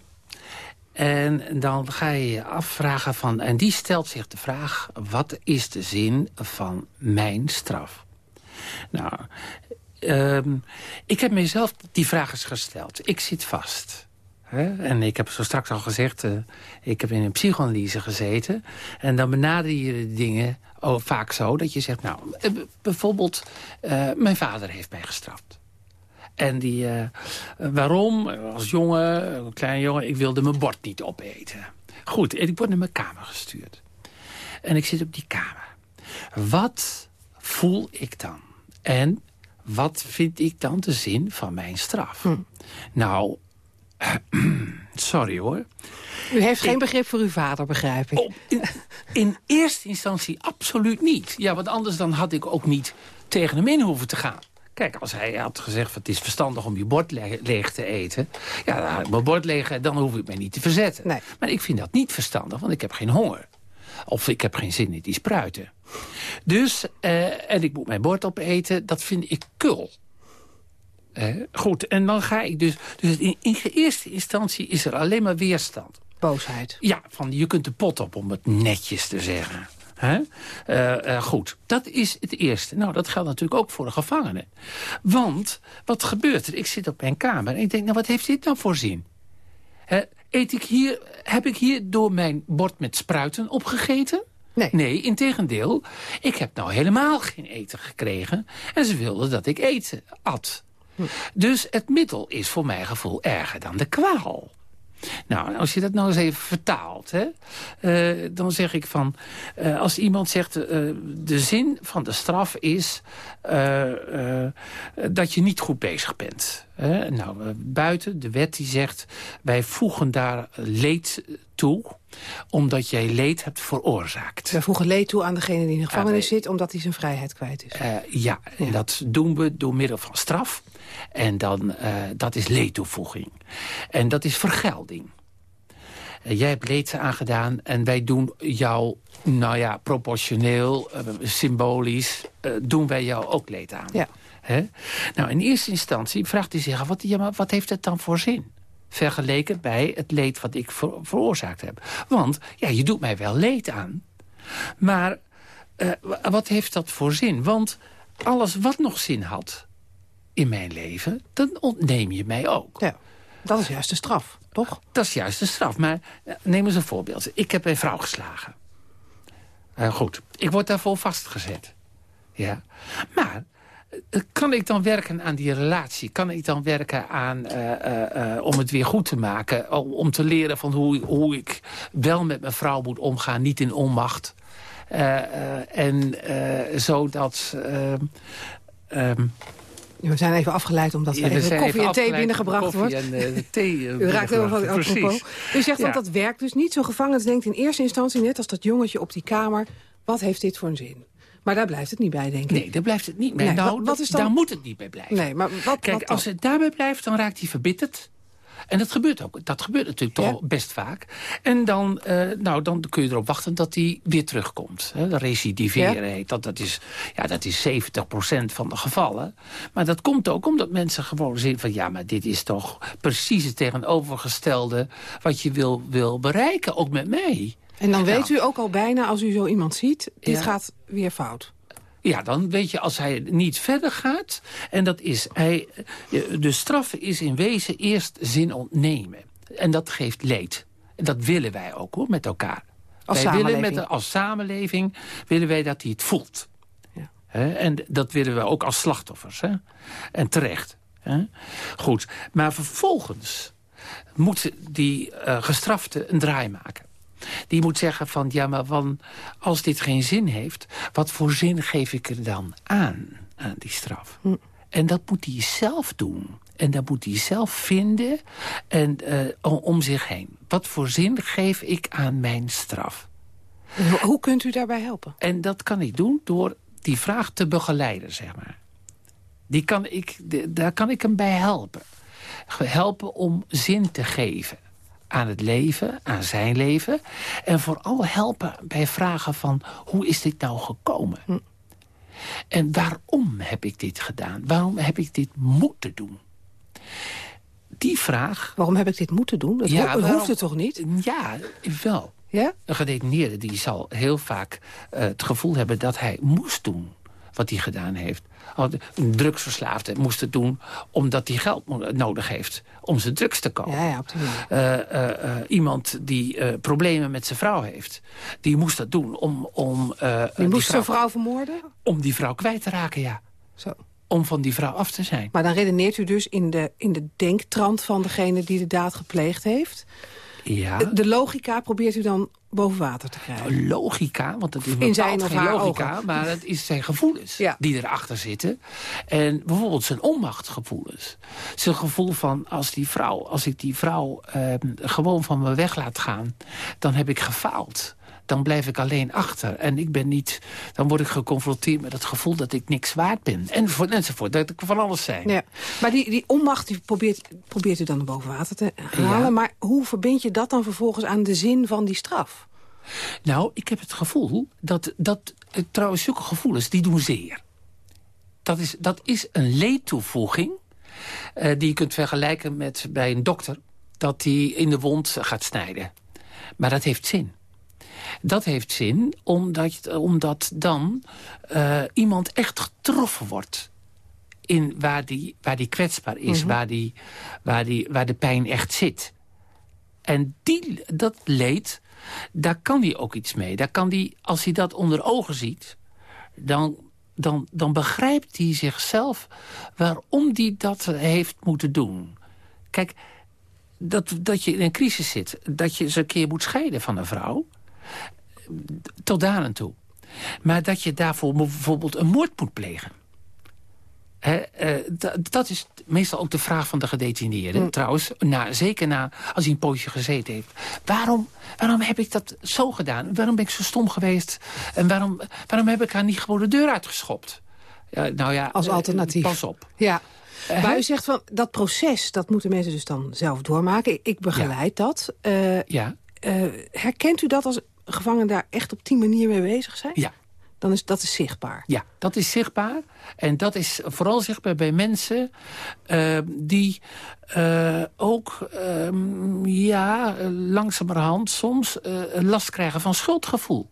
En dan ga je je afvragen van... en die stelt zich de vraag... wat is de zin van mijn straf? Nou, um, ik heb mezelf die vraag eens gesteld. Ik zit vast. En ik heb zo straks al gezegd... Uh, ik heb in een psychoanalyse gezeten. En dan benader je de dingen vaak zo... dat je zegt, nou, bijvoorbeeld... Uh, mijn vader heeft mij gestraft. En die, uh, waarom? Als jongen, een klein jongen, ik wilde mijn bord niet opeten. Goed, en ik word naar mijn kamer gestuurd. En ik zit op die kamer. Wat voel ik dan? En wat vind ik dan de zin van mijn straf? Hm. Nou, (clears throat) sorry hoor. U heeft geen ik, begrip voor uw vader, begrijp ik. In, in, eerste instantie absoluut niet. Ja, want anders dan had ik ook niet tegen hem in hoeven te gaan. Kijk, als hij had gezegd, het is verstandig om je bord le leeg te eten... ja, dan had ik mijn bord leeg dan hoef ik mij niet te verzetten. Nee. Maar ik vind dat niet verstandig, want ik heb geen honger. Of ik heb geen zin in die spruiten. Dus, uh, en ik moet mijn bord opeten, dat vind ik kul. Uh, goed, en dan ga ik dus... Dus in, in eerste instantie is er alleen maar weerstand. Boosheid. Ja, van je kunt de pot op, om het netjes te zeggen. Uh, uh, goed, dat is het eerste. Nou, dat geldt natuurlijk ook voor de gevangenen. Want, wat gebeurt er? Ik zit op mijn kamer en ik denk, nou, wat heeft dit nou voor zin? Eet ik hier, heb ik hier door mijn bord met spruiten opgegeten? Nee. Nee, integendeel. Ik heb nou helemaal geen eten gekregen. En ze wilden dat ik eten at. Hm. Dus het middel is voor mijn gevoel erger dan de kwaal. Nou, als je dat nou eens even vertaalt, hè, uh, dan zeg ik van... Uh, als iemand zegt, uh, de zin van de straf is dat je niet goed bezig bent. Hè? Nou, buiten, de wet die zegt, wij voegen daar leed toe omdat jij leed hebt veroorzaakt. We voegen leed toe aan degene die in de gevangenis zit... omdat hij zijn vrijheid kwijt is. Ja, en dat doen we door middel van straf. En dan, uh, dat is leedtoevoeging. En dat is vergelding. Uh, jij hebt leed aangedaan en wij doen jou, nou ja, proportioneel, symbolisch... doen wij jou ook leed aan. Ja. Hè? Nou, in eerste instantie vraagt hij zich af, wat, ja, maar wat heeft het dan voor zin? vergeleken bij het leed wat ik ver veroorzaakt heb. Want ja, je doet mij wel leed aan. Maar wat heeft dat voor zin? Want alles wat nog zin had in mijn leven, dan ontneem je mij ook. Ja, dat is juist de straf, toch? Dat is juist de straf. Maar uh, neem eens een voorbeeld. Ik heb een vrouw geslagen. Uh, goed, ik word daarvoor vastgezet. Ja. Maar kan ik dan werken aan die relatie? Kan ik dan werken aan uh, uh, om het weer goed te maken? Om, om, te leren van hoe, hoe ik wel met mijn vrouw moet omgaan, niet in onmacht. en zodat... Um, we zijn even afgeleid omdat ja, er koffie en thee binnengebracht wordt. En, uh, thee, uh, (laughs) U raakt van apropos. U zegt dat dat werkt dus niet. Zo'n gevangene denkt in eerste instantie, net als dat jongetje op die kamer... wat heeft dit voor een zin? Maar daar blijft het niet bij, denk ik. Nee, daar blijft het niet bij. nou, wat, is dan... Daar moet het niet bij blijven. Nee, maar wat, Kijk, als het daarbij blijft, dan raakt hij verbitterd. En dat gebeurt ook. Dat gebeurt natuurlijk toch best vaak. En dan, uh, nou, dan kun je erop wachten dat hij weer terugkomt. Hè. De recidiveren heet dat. Dat is, ja, dat is 70% van de gevallen. Maar dat komt ook omdat mensen gewoon zien van... ja, maar dit is toch precies het tegenovergestelde... wat je wil, wil bereiken, ook met mij. En dan weet u ook al bijna, als u zo iemand ziet... dit gaat weer fout. Ja, dan weet je als hij niet verder gaat... en dat is, hij, de straf is in wezen eerst zin ontnemen. En dat geeft leed. En dat willen wij ook hoor, met elkaar. Als wij samenleving. Willen met, als samenleving willen wij dat hij het voelt. Ja. en dat willen we ook als slachtoffers. En terecht. Goed, maar vervolgens moet die uh, gestrafte een draai maken. Die moet zeggen van, ja, maar van, als dit geen zin heeft... wat voor zin geef ik er dan aan, aan die straf? Hm. En dat moet hij zelf doen. En dat moet hij zelf vinden en, uh, om zich heen. Wat voor zin geef ik aan mijn straf? Hoe kunt u daarbij helpen? En dat kan ik doen door die vraag te begeleiden, zeg maar. Die kan ik, daar kan ik hem bij helpen. Helpen om zin te geven aan het leven, aan zijn leven. En vooral helpen bij vragen van hoe is dit nou gekomen? Hm. En waarom heb ik dit gedaan? Waarom heb ik dit moeten doen? Die vraag... Waarom heb ik dit moeten doen? Dat ja, hoeft het toch niet? Ja, wel. Ja? Een gedetineerde die zal heel vaak uh, het gevoel hebben dat hij moest doen wat hij gedaan heeft. Een drugsverslaafde moest het doen omdat hij geld nodig heeft om zijn drugs te kopen. Ja, ja, uh, uh, iemand die problemen met zijn vrouw heeft, die moest dat doen om... om die moest zijn vrouw vermoorden? Om die vrouw kwijt te raken, ja. Zo. Om van die vrouw af te zijn. Maar dan redeneert u dus in de, in de denktrand van degene die de daad gepleegd heeft... Ja. De logica probeert u dan boven water te krijgen. Logica, want dat is In zijn of geen logica, ogen. maar het is zijn gevoelens ja. die erachter zitten. En bijvoorbeeld zijn onmachtgevoelens. Zijn gevoel van, als, die vrouw, als ik die vrouw eh, gewoon van me weg laat gaan... dan heb ik gefaald dan blijf ik alleen achter. En ik ben niet, dan word ik geconfronteerd met het gevoel dat ik niks waard ben. En enzovoort, dat ik van alles zijn. Ja. Maar die, die onmacht die probeert, probeert u dan boven water te halen. Maar hoe verbind je dat dan vervolgens aan de zin van die straf? Nou, ik heb het gevoel dat, dat trouwens zulke gevoelens, die doen zeer. Dat is, dat is een leedtoevoeging uh, die je kunt vergelijken met bij een dokter... dat die in de wond gaat snijden. Maar dat heeft zin. Dat heeft zin omdat, omdat dan uh, iemand echt getroffen wordt. In waar, die, waar die kwetsbaar is, mhm. waar, die, waar, die, waar de pijn echt zit. En die, dat leed, daar kan hij ook iets mee. Daar kan die, als hij dat onder ogen ziet, dan, dan, dan begrijpt hij zichzelf waarom hij dat heeft moeten doen. Kijk, dat, dat je in een crisis zit, dat je eens een keer moet scheiden van een vrouw tot daar en toe. Maar dat je daarvoor bijvoorbeeld een moord moet plegen. uh, dat is meestal ook de vraag van de gedetineerde. Mm. Trouwens, na, zeker na, als hij een poosje gezeten heeft. Waarom, waarom heb ik dat zo gedaan? Waarom ben ik zo stom geweest? En waarom, waarom heb ik haar niet gewoon de deur uitgeschopt? nou ja, Als eh, alternatief. Pas op. Ja. maar u zegt van, dat proces, dat moeten mensen dus dan zelf doormaken. Ik begeleid dat. ja. herkent u dat als gevangenen daar echt op die manier mee bezig zijn? Ja. Dan is dat is zichtbaar. Ja, dat is zichtbaar. En dat is vooral zichtbaar bij mensen uh, die uh, ook uh, ja, langzamerhand soms eh, last krijgen van schuldgevoel.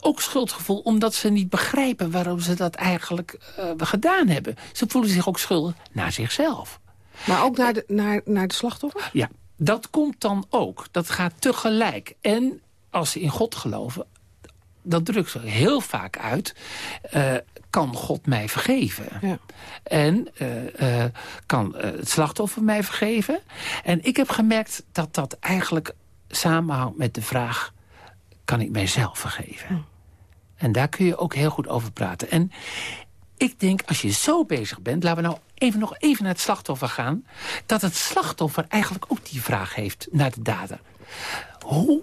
Ook schuldgevoel omdat ze niet begrijpen waarom ze dat eigenlijk gedaan hebben. Ze voelen zich ook schuldig naar zichzelf. Maar ook naar de, naar, naar de slachtoffer? Ja, dat komt dan ook. Dat gaat tegelijk. En als ze in God geloven, dat drukt zich heel vaak uit... Uh, kan God mij vergeven? Ja. En uh, uh, kan het slachtoffer mij vergeven? En ik heb gemerkt dat dat eigenlijk samenhangt met de vraag... kan ik mijzelf vergeven? Hm. En daar kun je ook heel goed over praten. En ik denk, als je zo bezig bent... laten we nou even nog even naar het slachtoffer gaan... dat het slachtoffer eigenlijk ook die vraag heeft naar de dader. Hoe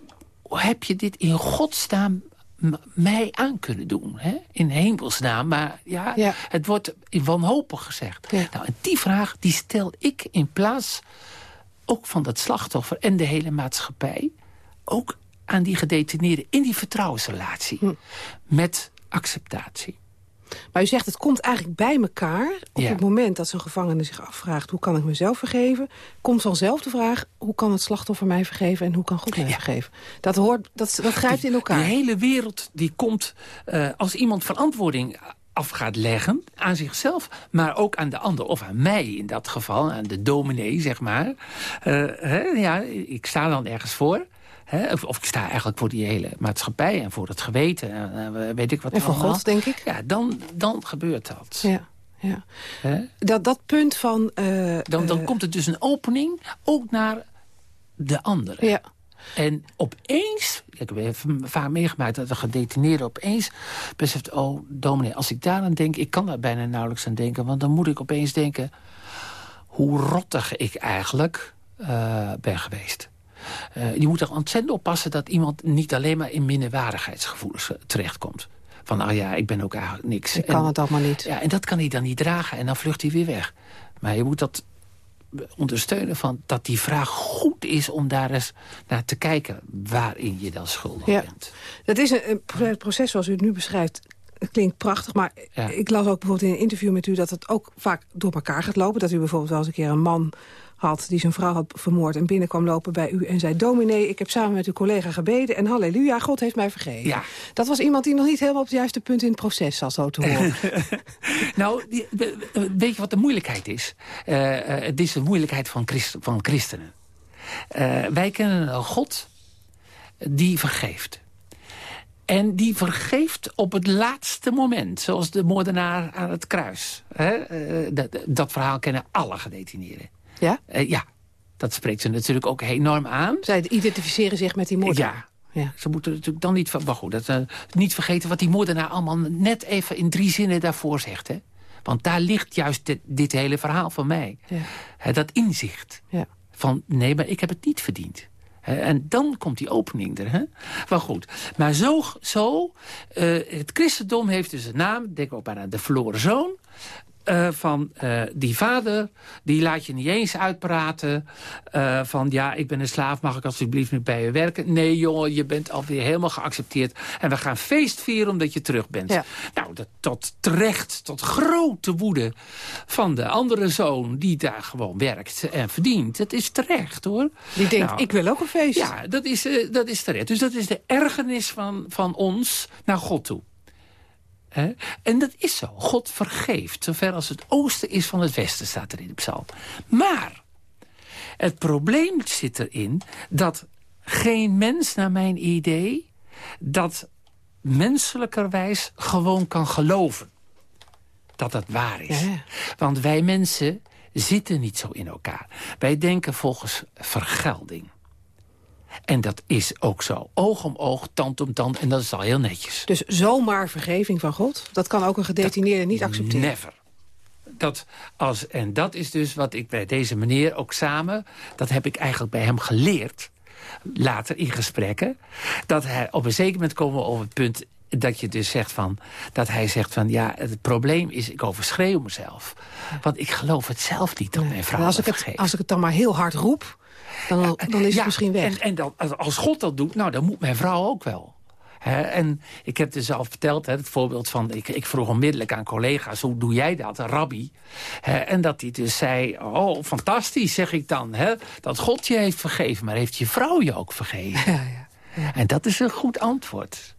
heb je dit in godsnaam mij aan kunnen doen. Hè? In hemelsnaam, maar ja, het wordt in wanhopig gezegd. Nou, en die vraag die stel ik in plaats ook van dat slachtoffer en de hele maatschappij... ook aan die gedetineerden in die vertrouwensrelatie. Hm. Met acceptatie. Maar u zegt het komt eigenlijk bij elkaar. Op het moment dat zo'n gevangene zich afvraagt... hoe kan ik mezelf vergeven? Komt vanzelf de vraag... hoe kan het slachtoffer mij vergeven en hoe kan God mij vergeven? Dat, hoort, dat, dat grijpt in elkaar. De hele wereld die komt uh, als iemand verantwoording af gaat leggen aan zichzelf, maar ook aan de ander. Of aan mij in dat geval, aan de dominee, zeg maar. Uh, hè, ja, ik sta dan ergens voor of, ik sta eigenlijk voor die hele maatschappij en voor het geweten. En, weet ik wat en voor God, denk ik. Ja, dan, dan gebeurt dat. Ja. Ja. Dat, dat punt van... Uh, dan, dan uh, komt er dus een opening ook naar de andere. Ja. En opeens, ik heb vaak meegemaakt dat een gedetineerde opeens beseft... oh, dominee, als ik daar aan denk, ik kan daar bijna nauwelijks aan denken... want dan moet ik opeens denken hoe rottig ik eigenlijk uh, ben geweest. Uh, je moet er ontzettend oppassen dat iemand niet alleen maar in minderwaardigheidsgevoelens eh, terechtkomt. Van, nou ja, ik ben ook eigenlijk niks. Ik kan het allemaal niet. Ja, en dat kan hij dan niet dragen en dan vlucht hij weer weg. Maar je moet dat ondersteunen van dat die vraag goed is om daar eens naar te kijken waarin je dan schuldig ja. bent. Dat is een, een, proces zoals u het nu beschrijft. Het klinkt prachtig, maar ik las ook bijvoorbeeld in een interview met u... dat het ook vaak door elkaar gaat lopen. Dat u bijvoorbeeld wel eens een keer een man had... die zijn vrouw had vermoord en binnenkwam lopen bij u en zei... dominee, ik heb samen met uw collega gebeden en halleluja, God heeft mij vergeven. Ja. Dat was iemand die nog niet helemaal op het juiste punt in het proces zat, zo te (laughs) horen. nou, weet je wat de moeilijkheid is? Uh, uh, het is de moeilijkheid van, Christ, van christenen. Uh, wij kennen een God die vergeeft. En die vergeeft op het laatste moment. Zoals de moordenaar aan het kruis. Dat, dat, verhaal kennen alle gedetineerden. Ja? Uh, ja, dat spreekt ze natuurlijk ook enorm aan. Zij identificeren zich met die moordenaar. Ja. ja. Ze moeten natuurlijk dan niet... Van, maar goed, dat, uh, niet vergeten wat die moordenaar allemaal net even in drie zinnen daarvoor zegt. Hè? Want daar ligt juist dit, dit hele verhaal van mij. Ja. dat inzicht. Ja. Van nee, maar ik heb het niet verdiend. En dan komt die opening er. Hè? Maar goed, maar zo... zo uh, het christendom heeft dus een naam, denk ook aan de verloren zoon. Uh, van uh, die vader, die laat je niet eens uitpraten. Uh, van ja, ik ben een slaaf, mag ik alsjeblieft niet bij je werken? Nee jongen, je bent alweer helemaal geaccepteerd. En we gaan feest vieren omdat je terug bent. Ja. Nou, dat, tot terecht, tot grote woede van de andere zoon... die daar gewoon werkt en verdient. Dat is terecht hoor. Die denkt, nou, ik wil ook een feest. Ja, dat is, dat is terecht. Dus dat is de ergernis van, van ons naar God toe. En dat is zo. God vergeeft, zover als het oosten is van het westen, staat er in de psalm. Maar het probleem zit erin dat geen mens, naar mijn idee... dat menselijkerwijs gewoon kan geloven dat dat waar is. Ja. Want wij mensen zitten niet zo in elkaar. Wij denken volgens vergelding. En dat is ook zo. Oog om oog, tand om tand. En dat is al heel netjes. Dus zomaar vergeving van God? Dat kan ook een gedetineerde niet accepteren? Never. Dat als, en dat is dus wat ik bij deze meneer ook samen... dat heb ik eigenlijk bij hem geleerd later in gesprekken... dat hij op een zeker moment komen we over het punt dat je dus zegt van... dat hij zegt van, ja, het probleem is, ik overschreeuw mezelf. Want ik geloof het zelf niet dat mijn vrouw als ik, het, als ik het dan maar heel hard roep... Dan, dan is het misschien weg. En, en dan, als God dat doet, nou, dan moet mijn vrouw ook wel. He, en ik heb dus al verteld, he, het voorbeeld van... Ik, ik, vroeg onmiddellijk aan collega's, hoe doe jij dat, een rabbi? He, en dat hij dus zei, oh, fantastisch, zeg ik dan. dat God je heeft vergeven, maar heeft je vrouw je ook vergeven? (laughs) Ja, ja, ja. En dat is een goed antwoord.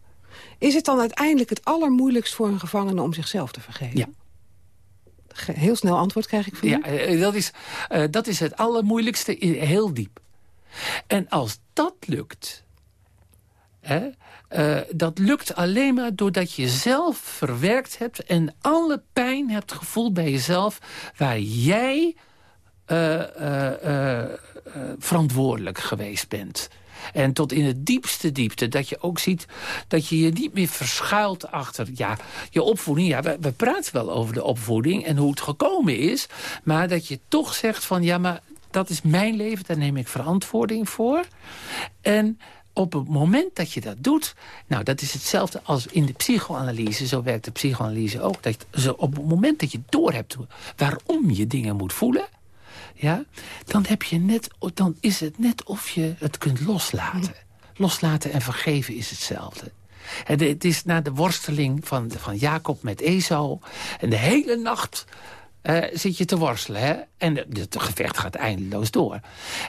Is het dan uiteindelijk het allermoeilijkst voor een gevangene om zichzelf te vergeven? Ja. Heel snel antwoord krijg ik van ja, u. Dat is, uh, dat is het allermoeilijkste, heel diep. En als dat lukt... Hè? Uh, dat lukt alleen maar doordat je zelf verwerkt hebt... en alle pijn hebt gevoeld bij jezelf... waar jij uh, verantwoordelijk geweest bent. En tot in het diepste diepte. Dat je ook ziet dat je je niet meer verschuilt achter ja, je opvoeding. Ja, we, praten wel over de opvoeding en hoe het gekomen is. Maar dat je toch zegt van ja, maar dat is mijn leven. Daar neem ik verantwoording voor. En op het moment dat je dat doet... nou, dat is hetzelfde als in de psychoanalyse. Zo werkt de psychoanalyse ook. Dat je, op het moment dat je doorhebt waarom je dingen moet voelen... Ja, dan, heb je net, dan is het net of je het kunt loslaten. Loslaten en vergeven is hetzelfde. En het is na de worsteling van, van Jacob met Esau... en de hele nacht uh, zit je te worstelen. Hè? En het gevecht gaat eindeloos door.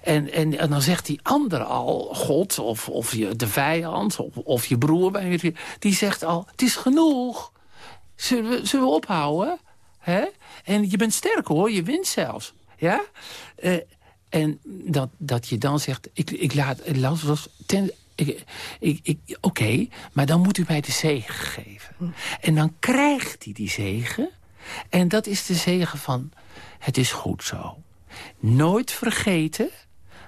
En, en, en, dan zegt die andere al, God of, of je, de vijand of, of je broer... die zegt al, het is genoeg. Zullen we, zullen we ophouden? Hè? En je bent sterk hoor, je wint zelfs. Ja? Uh, en dat, dat je dan zegt, ik, ik laat, laat ten, ik, ik, ik, Oké, maar dan moet u mij de zegen geven. Hm. En dan krijgt hij die zegen... En dat is de zegen van het is goed zo. Nooit vergeten,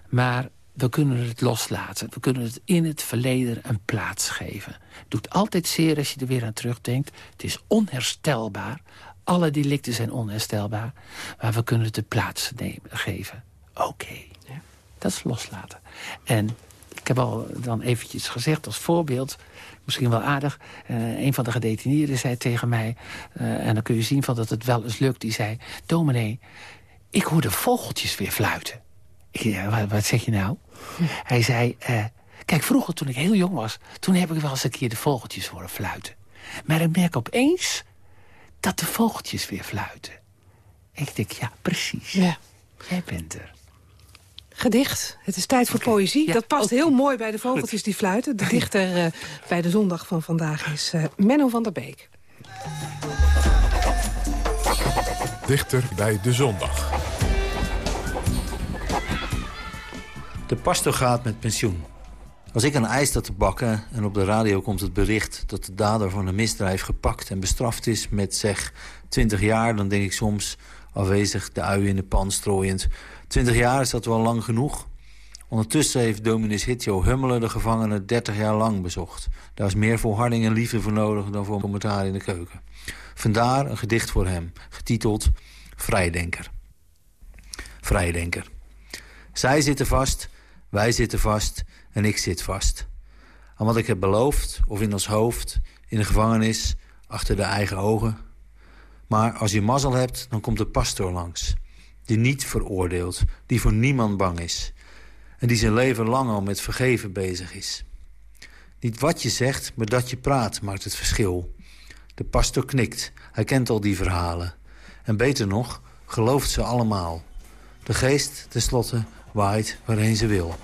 maar we kunnen het loslaten. We kunnen het in het verleden een plaats geven. Het doet altijd zeer als je er weer aan terugdenkt. Het is onherstelbaar. Alle delicten zijn onherstelbaar. Maar we kunnen het de plaats nemen, geven. Oké, ja. dat is loslaten. En ik heb al dan eventjes gezegd als voorbeeld misschien wel aardig. Uh, een van de gedetineerden zei tegen mij... Uh, en dan kun je zien van dat het wel eens lukt. Die zei, dominee, ik hoor de vogeltjes weer fluiten. Ik, wat, wat, zeg je nou? (laughs) Hij zei, uh, kijk, vroeger toen ik heel jong was... toen heb ik wel eens een keer de vogeltjes horen fluiten. Maar ik merk opeens dat de vogeltjes weer fluiten. Ik denk, ja, precies. Ja. Jij bent er. Gedicht. Het is tijd voor poëzie. dat past heel mooi bij de vogeltjes die fluiten. De dichter uh, bij de zondag van vandaag is uh, Menno van der Beek. Dichter bij de zondag. De pastor gaat met pensioen. Als ik een ijs te bakken en op de radio komt het bericht... dat de dader van een misdrijf gepakt en bestraft is met zeg 20 jaar... dan denk ik soms afwezig de ui in de pan strooiend... Twintig jaar is dat wel lang genoeg. Ondertussen heeft dominus Hitjo Hummelen de gevangenen 30 jaar lang bezocht. Daar is meer volharding en liefde voor nodig dan voor commentaar in de keuken. Vandaar een gedicht voor hem, getiteld Vrijdenker. Vrijdenker. Zij zitten vast, wij zitten vast en ik zit vast. Aan wat ik heb beloofd, of in ons hoofd, in de gevangenis, achter de eigen ogen. Maar als je mazzel hebt, dan komt de pastoor langs die niet veroordeelt, die voor niemand bang is... en die zijn leven lang al met vergeven bezig is. Niet wat je zegt, maar dat je praat maakt het verschil. De pastor knikt, hij kent al die verhalen. En beter nog, gelooft ze allemaal. De geest, tenslotte, waait waarheen ze wil.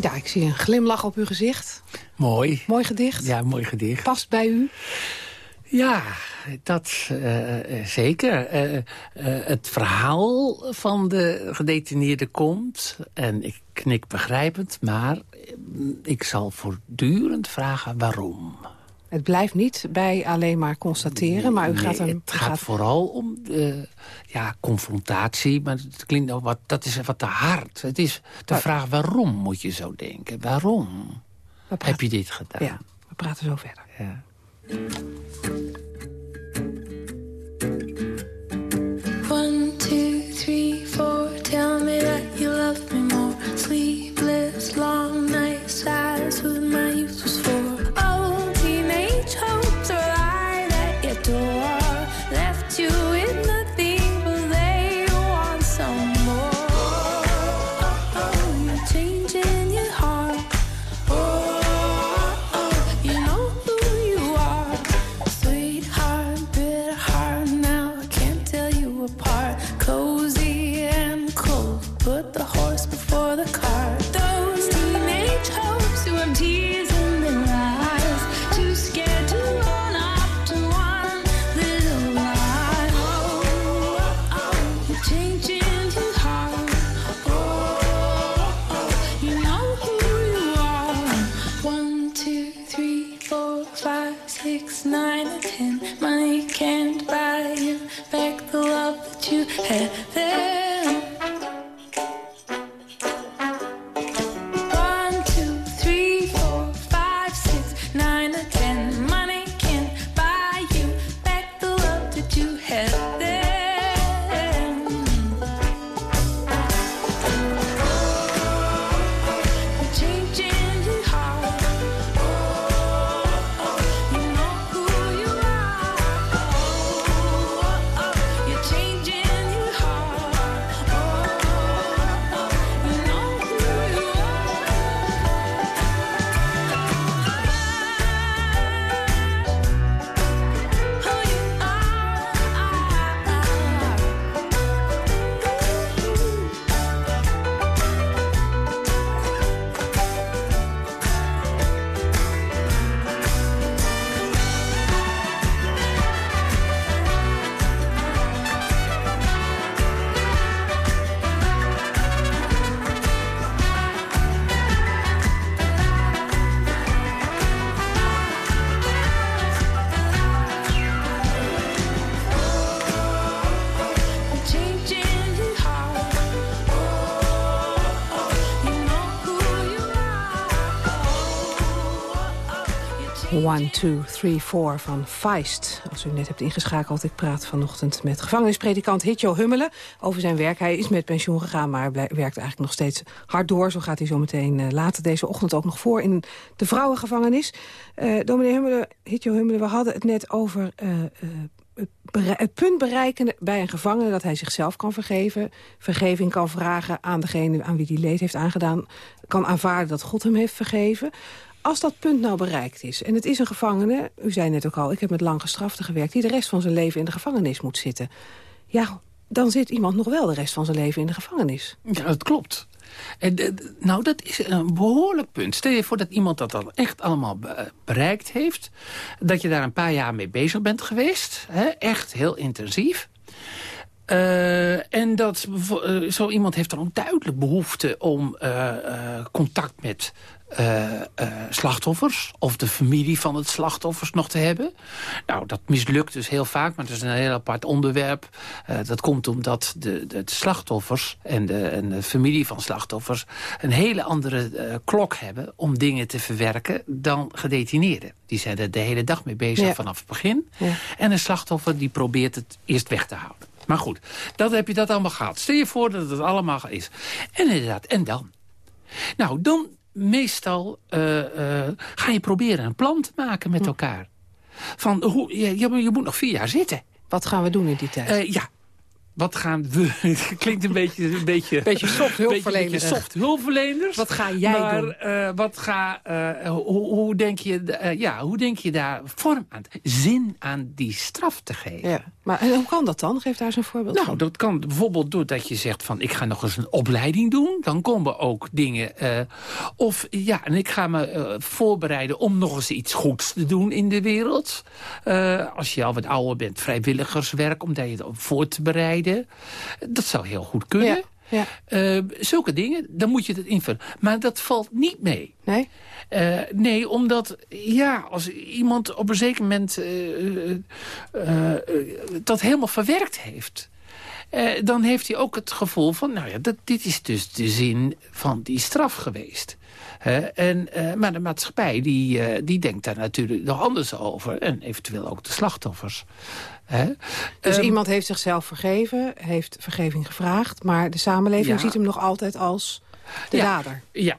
Ja, ik zie een glimlach op uw gezicht. Mooi. Mooi gedicht. Ja, mooi gedicht. Past bij u? Ja, dat uh, zeker. Uh, het verhaal van de gedetineerde komt. En ik knik begrijpend, maar ik zal voortdurend vragen waarom. Het blijft niet bij alleen maar constateren, maar u gaat hem... Het gaat, vooral om ja, confrontatie, maar het klinkt ook wat, dat is wat te hard. Het is de vraag waarom moet je zo denken? Waarom heb je dit gedaan? Ja, we praten zo verder. Ja. 1, 2, 3, 4 van Feist. Als u net hebt ingeschakeld, ik praat vanochtend met gevangenispredikant Hitjo Hummelen over zijn werk. Hij is met pensioen gegaan, maar werkt eigenlijk nog steeds hard door. Zo gaat hij zo meteen eh, later deze ochtend ook nog voor in de vrouwengevangenis. Uh, dominee Hummelen, Hitjo Hummelen, we hadden het net over eh, het punt bereiken bij een gevangene dat hij zichzelf kan vergeven. Vergeving kan vragen aan degene aan wie die leed heeft aangedaan. Kan aanvaarden dat God hem heeft vergeven. Als dat punt nou bereikt is, en het is een gevangene... u zei net ook al, ik heb met lang gestrafte gewerkt... die de rest van zijn leven in de gevangenis moet zitten. Ja, dan zit iemand nog wel de rest van zijn leven in de gevangenis. Ja, dat klopt. En, nou, dat is een behoorlijk punt. Stel je voor dat iemand dat al echt allemaal bereikt heeft. Dat je daar een paar jaar mee bezig bent geweest. Hè? Echt heel intensief. Uh, en dat uh, zo iemand heeft dan ook duidelijk behoefte om contact met uh, uh, slachtoffers of de familie van het slachtoffers nog te hebben. Nou, dat mislukt dus heel vaak, maar dat is een heel apart onderwerp. Uh, dat komt omdat de, de, de slachtoffers en de, en de, familie van slachtoffers... een hele andere klok hebben om dingen te verwerken dan gedetineerden. Die zijn er de hele dag mee bezig ja. vanaf het begin. Ja. En een slachtoffer die probeert het eerst weg te houden. Maar goed, dat heb je dat allemaal gehad. Stel je voor dat het allemaal is. En inderdaad, en dan? Nou, dan meestal uh, uh, ga je proberen een plan te maken met elkaar. Van, hoe, je, je, moet nog vier jaar zitten. Wat gaan we doen in die tijd? Uh, ja, wat gaan we... (laughs) Het klinkt een beetje... Een beetje, (laughs) beetje soft hulpverleners. Beetje soft hulpverleners. Wat ga jij maar, doen? Uh, wat ga, uh, hoe, hoe, denk je, uh, ja, hoe denk je daar vorm aan, zin aan die straf te geven? Ja. Maar en hoe kan dat dan? Geef daar eens een voorbeeld nou, van. dat kan bijvoorbeeld doordat je zegt van... ik ga nog eens een opleiding doen. Dan komen ook dingen... of ja, en ik ga me voorbereiden om nog eens iets goeds te doen in de wereld. als je al wat ouder bent, vrijwilligerswerk... om je voor te bereiden. Dat zou heel goed kunnen. Ja, ja. Uh, zulke dingen, dan moet je het invullen. Maar dat valt niet mee. Nee? Uh, nee, omdat ja, als iemand op een zeker moment uh, dat helemaal verwerkt heeft... dan heeft hij ook het gevoel van, nou ja, dat, dit is dus de zin van die straf geweest. en, maar de maatschappij die, die denkt daar natuurlijk nog anders over. En eventueel ook de slachtoffers. Hè? Dus um, iemand heeft zichzelf vergeven, heeft vergeving gevraagd... maar de samenleving ja. ziet hem nog altijd als de ja, dader. Ja.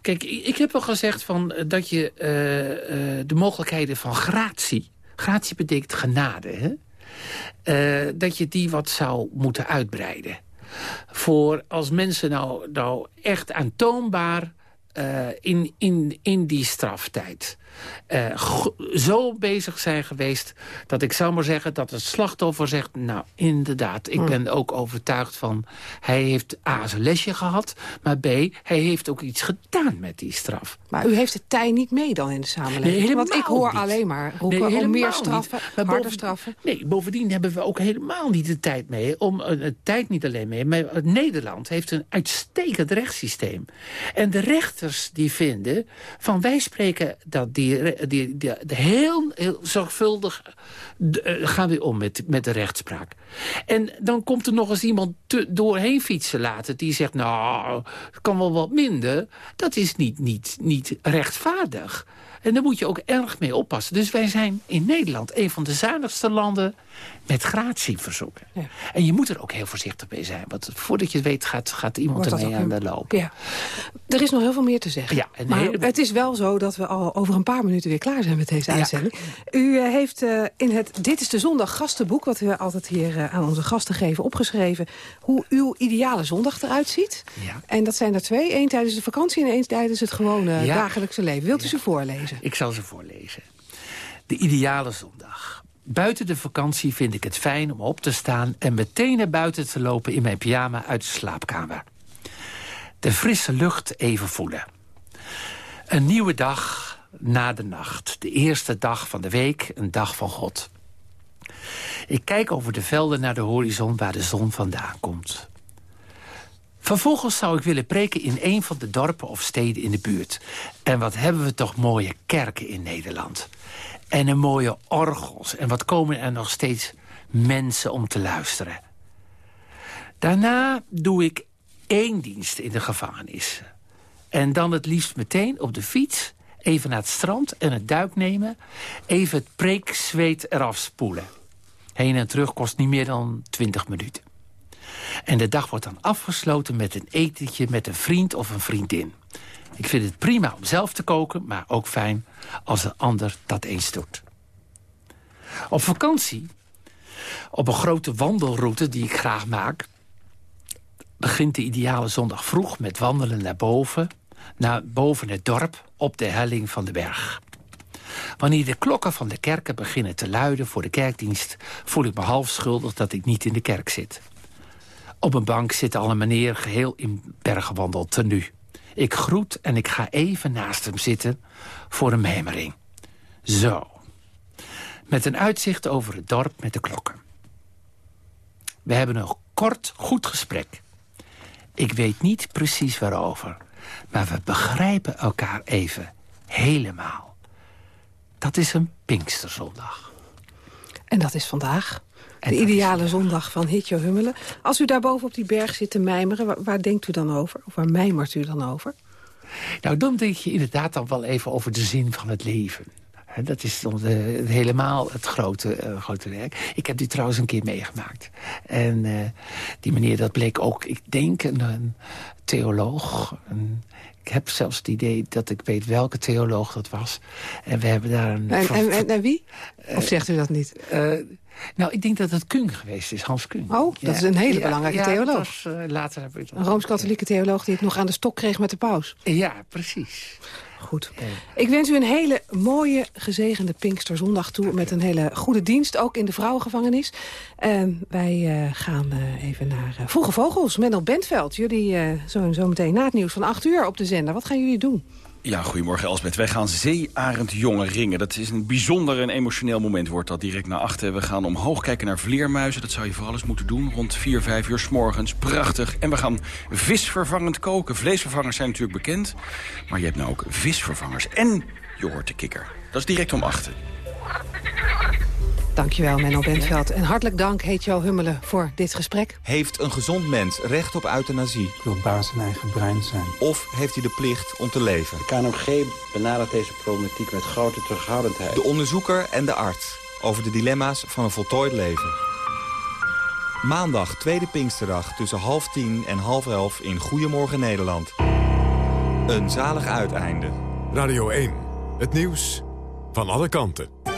Kijk, ik heb al gezegd van, dat je uh, uh, de mogelijkheden van gratie... gratie betekent genade, hè? Uh, dat je die wat zou moeten uitbreiden. Voor als mensen nou, nou echt aantoonbaar in, in, in die straftijd... Uh, zo bezig zijn geweest dat ik zou maar zeggen dat het slachtoffer zegt... nou, inderdaad, ik ben ook overtuigd van... hij heeft A, zijn lesje gehad, maar B, hij heeft ook iets gedaan met die straf. Maar u heeft het tij niet mee dan in de samenleving? Nee, Want ik hoor niet. alleen maar roepen nee, om meer straffen, maar harder straffen. Nee, bovendien hebben we ook helemaal niet de tijd mee. Om, uh, de tijd niet alleen mee, maar Nederland heeft een uitstekend rechtssysteem. En de rechters die vinden van wij spreken dat die die, die, heel, heel zorgvuldig uh, gaan we om met, met de rechtspraak. En dan komt er nog eens iemand te, doorheen fietsen laten... die zegt, nou, het kan wel wat minder. Dat is niet, niet, niet rechtvaardig. En daar moet je ook erg mee oppassen. Dus wij zijn in Nederland een van de zuinigste landen met gratieverzoeken. Ja. En je moet er ook heel voorzichtig mee zijn. Want voordat je het weet gaat, gaat iemand ermee aan de loop. Ja. Er is nog heel veel meer te zeggen. Ja, maar hele... het is wel zo dat we al over een paar minuten weer klaar zijn met deze uitzending. Ja. U uh, heeft uh, in het Dit is de Zondag gastenboek... wat we altijd hier uh, aan onze gasten geven, opgeschreven... hoe uw ideale zondag eruit ziet. Ja. En dat zijn er twee. één tijdens de vakantie en één tijdens het gewone dagelijkse leven. Wilt u ze voorlezen? Ik zal ze voorlezen. De ideale zondag. Buiten de vakantie vind ik het fijn om op te staan... en meteen naar buiten te lopen in mijn pyjama uit de slaapkamer. De frisse lucht even voelen. Een nieuwe dag na de nacht. De eerste dag van de week, een dag van God. Ik kijk over de velden naar de horizon waar de zon vandaan komt. Vervolgens zou ik willen preken in een van de dorpen of steden in de buurt. En wat hebben we toch mooie kerken in Nederland. En een mooie orgels. En wat komen er nog steeds mensen om te luisteren. Daarna doe ik één dienst in de gevangenis. En dan het liefst meteen op de fiets Even naar het strand en het duik nemen. Even het preekzweet eraf spoelen. Heen en terug kost niet meer dan 20 minuten. En de dag wordt dan afgesloten met een etentje met een vriend of een vriendin. Ik vind het prima om zelf te koken, maar ook fijn als een ander dat eens doet. Op vakantie, op een grote wandelroute die ik graag maak... begint de ideale zondag vroeg met wandelen naar boven... naar boven het dorp op de helling van de berg. Wanneer de klokken van de kerken beginnen te luiden voor de kerkdienst... voel ik me half schuldig dat ik niet in de kerk zit. Op een bank zit al een meneer geheel in bergenwandel tenue. Ik groet en ik ga even naast hem zitten voor een mijmering. Zo. Met een uitzicht over het dorp met de klokken. We hebben een kort, goed gesprek. Ik weet niet precies waarover, maar we begrijpen elkaar even helemaal. Dat is een Pinksterzondag. En dat is vandaag. De ideale zondag van Hitjo Hummelen. Als u daar boven op die berg zit te mijmeren, waar, waar denkt u dan over? Of waar mijmert u dan over? Nou, dan denk je inderdaad dan wel even over de zin van het leven. Dat is dan de- helemaal het grote, eh, grote werk. Ik heb die trouwens een keer meegemaakt. En eh, die meneer, dat bleek ook, ik denk, een, een theoloog. Een- ik heb zelfs het idee dat ik weet welke theoloog dat was. En we hebben daar een... En, en, en, en wie? Of zegt u dat niet? Eh, nou, ik denk dat het Kung geweest is, Hans Kung. Oh, dat is een hele belangrijke ja, theoloog. was, eh, later heb ik Een Rooms-Katholieke theoloog die het nog aan de stok kreeg met de paus. Ja, precies. Goed. Ik wens u een hele mooie, gezegende Pinksterzondag toe... met een hele goede dienst, ook in de vrouwengevangenis. Ehm, wij eh, gaan eh, even naar Vroege Vogels. Menno Bentveld, jullie zo, zo meteen na het nieuws van 8 uur op de zender. Wat gaan jullie doen? Ja, goedemorgen Elsbeth. Wij gaan zeearend jongen ringen. Dat is een bijzonder en emotioneel moment, wordt dat direct na achter. We gaan omhoog kijken naar vleermuizen. Dat zou je vooral eens moeten doen, rond 4, 5 uur s morgens. Prachtig. En we gaan visvervangend koken. Vleesvervangers zijn natuurlijk bekend. Maar je hebt nou ook visvervangers. En je hoort de kikker. Dat is direct om achter. Dankjewel, Menno Bentveld. En hartelijk dank, Heetjo Hummelen, voor dit gesprek. Heeft een gezond mens recht op euthanasie? Ik wil baas in eigen brein zijn. Of heeft hij de plicht om te leven? De KNMG benadert deze problematiek met grote terughoudendheid. De onderzoeker en de arts over de dilemma's van een voltooid leven. Maandag, tweede Pinksterdag, tussen half tien en half elf in Goedemorgen Nederland. Een zalig uiteinde. Radio 1, het nieuws van alle kanten.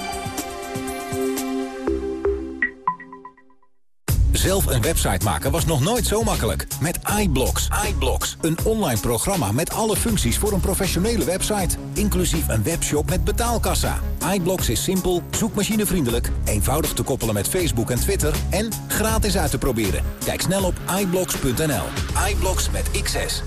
Zelf een website maken was nog nooit zo makkelijk. Met iBlocks. iBlocks, een online programma met alle functies voor een professionele website. Inclusief een webshop met betaalkassa. iBlocks is simpel, zoekmachinevriendelijk, eenvoudig te koppelen met Facebook en Twitter... en gratis uit te proberen. Kijk snel op iBlocks.nl. iBlocks met XS.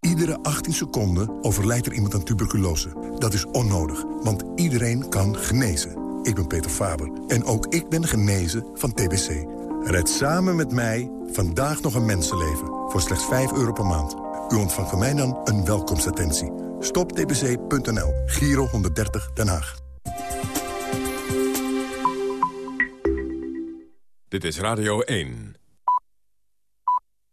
Iedere 18 seconden overlijdt er iemand aan tuberculose. Dat is onnodig, want iedereen kan genezen. Ik ben Peter Faber en ook ik ben genezen van TBC. Red samen met mij vandaag nog een mensenleven voor slechts 5 euro per maand. U ontvangt van mij dan een welkomstattentie. Stoptbc.nl, Giro 130 Den Haag. Dit is Radio 1.